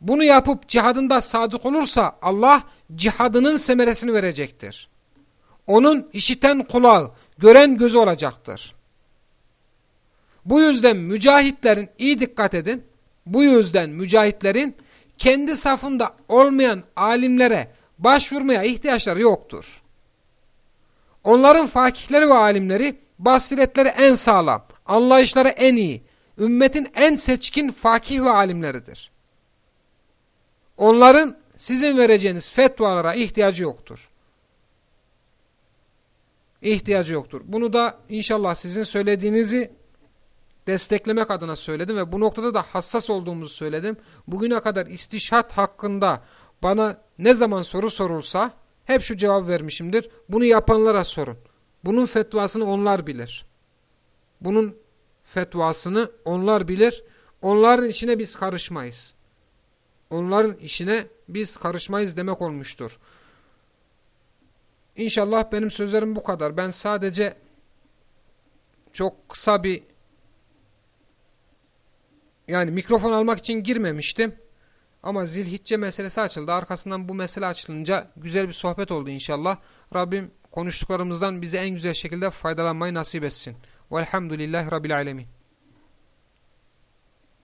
Bunu yapıp cihadında sadık olursa Allah cihadının semeresini verecektir. Onun işiten kulağı, gören gözü olacaktır. Bu yüzden mücahitlerin, iyi dikkat edin, bu yüzden mücahitlerin kendi safında olmayan alimlere başvurmaya ihtiyaçları yoktur. Onların fakihleri ve alimleri basiretleri en sağlam, anlayışları en iyi, ümmetin en seçkin fakih ve alimleridir. Onların sizin vereceğiniz fetvalara ihtiyacı yoktur. İhtiyacı yoktur. Bunu da inşallah sizin söylediğinizi desteklemek adına söyledim ve bu noktada da hassas olduğumuzu söyledim. Bugüne kadar istişat hakkında bana ne zaman soru sorulsa Hep şu cevap vermişimdir. Bunu yapanlara sorun. Bunun fetvasını onlar bilir. Bunun fetvasını onlar bilir. Onların işine biz karışmayız. Onların işine biz karışmayız demek olmuştur. İnşallah benim sözlerim bu kadar. Ben sadece çok kısa bir yani mikrofon almak için girmemiştim. Ama zilhicce meselesi açıldı. Arkasından bu mesele açılınca güzel bir sohbet oldu inşallah. Rabbim konuştuklarımızdan bize en güzel şekilde faydalanmayı nasip etsin. Velhamdülillahi Rabbil Alemin.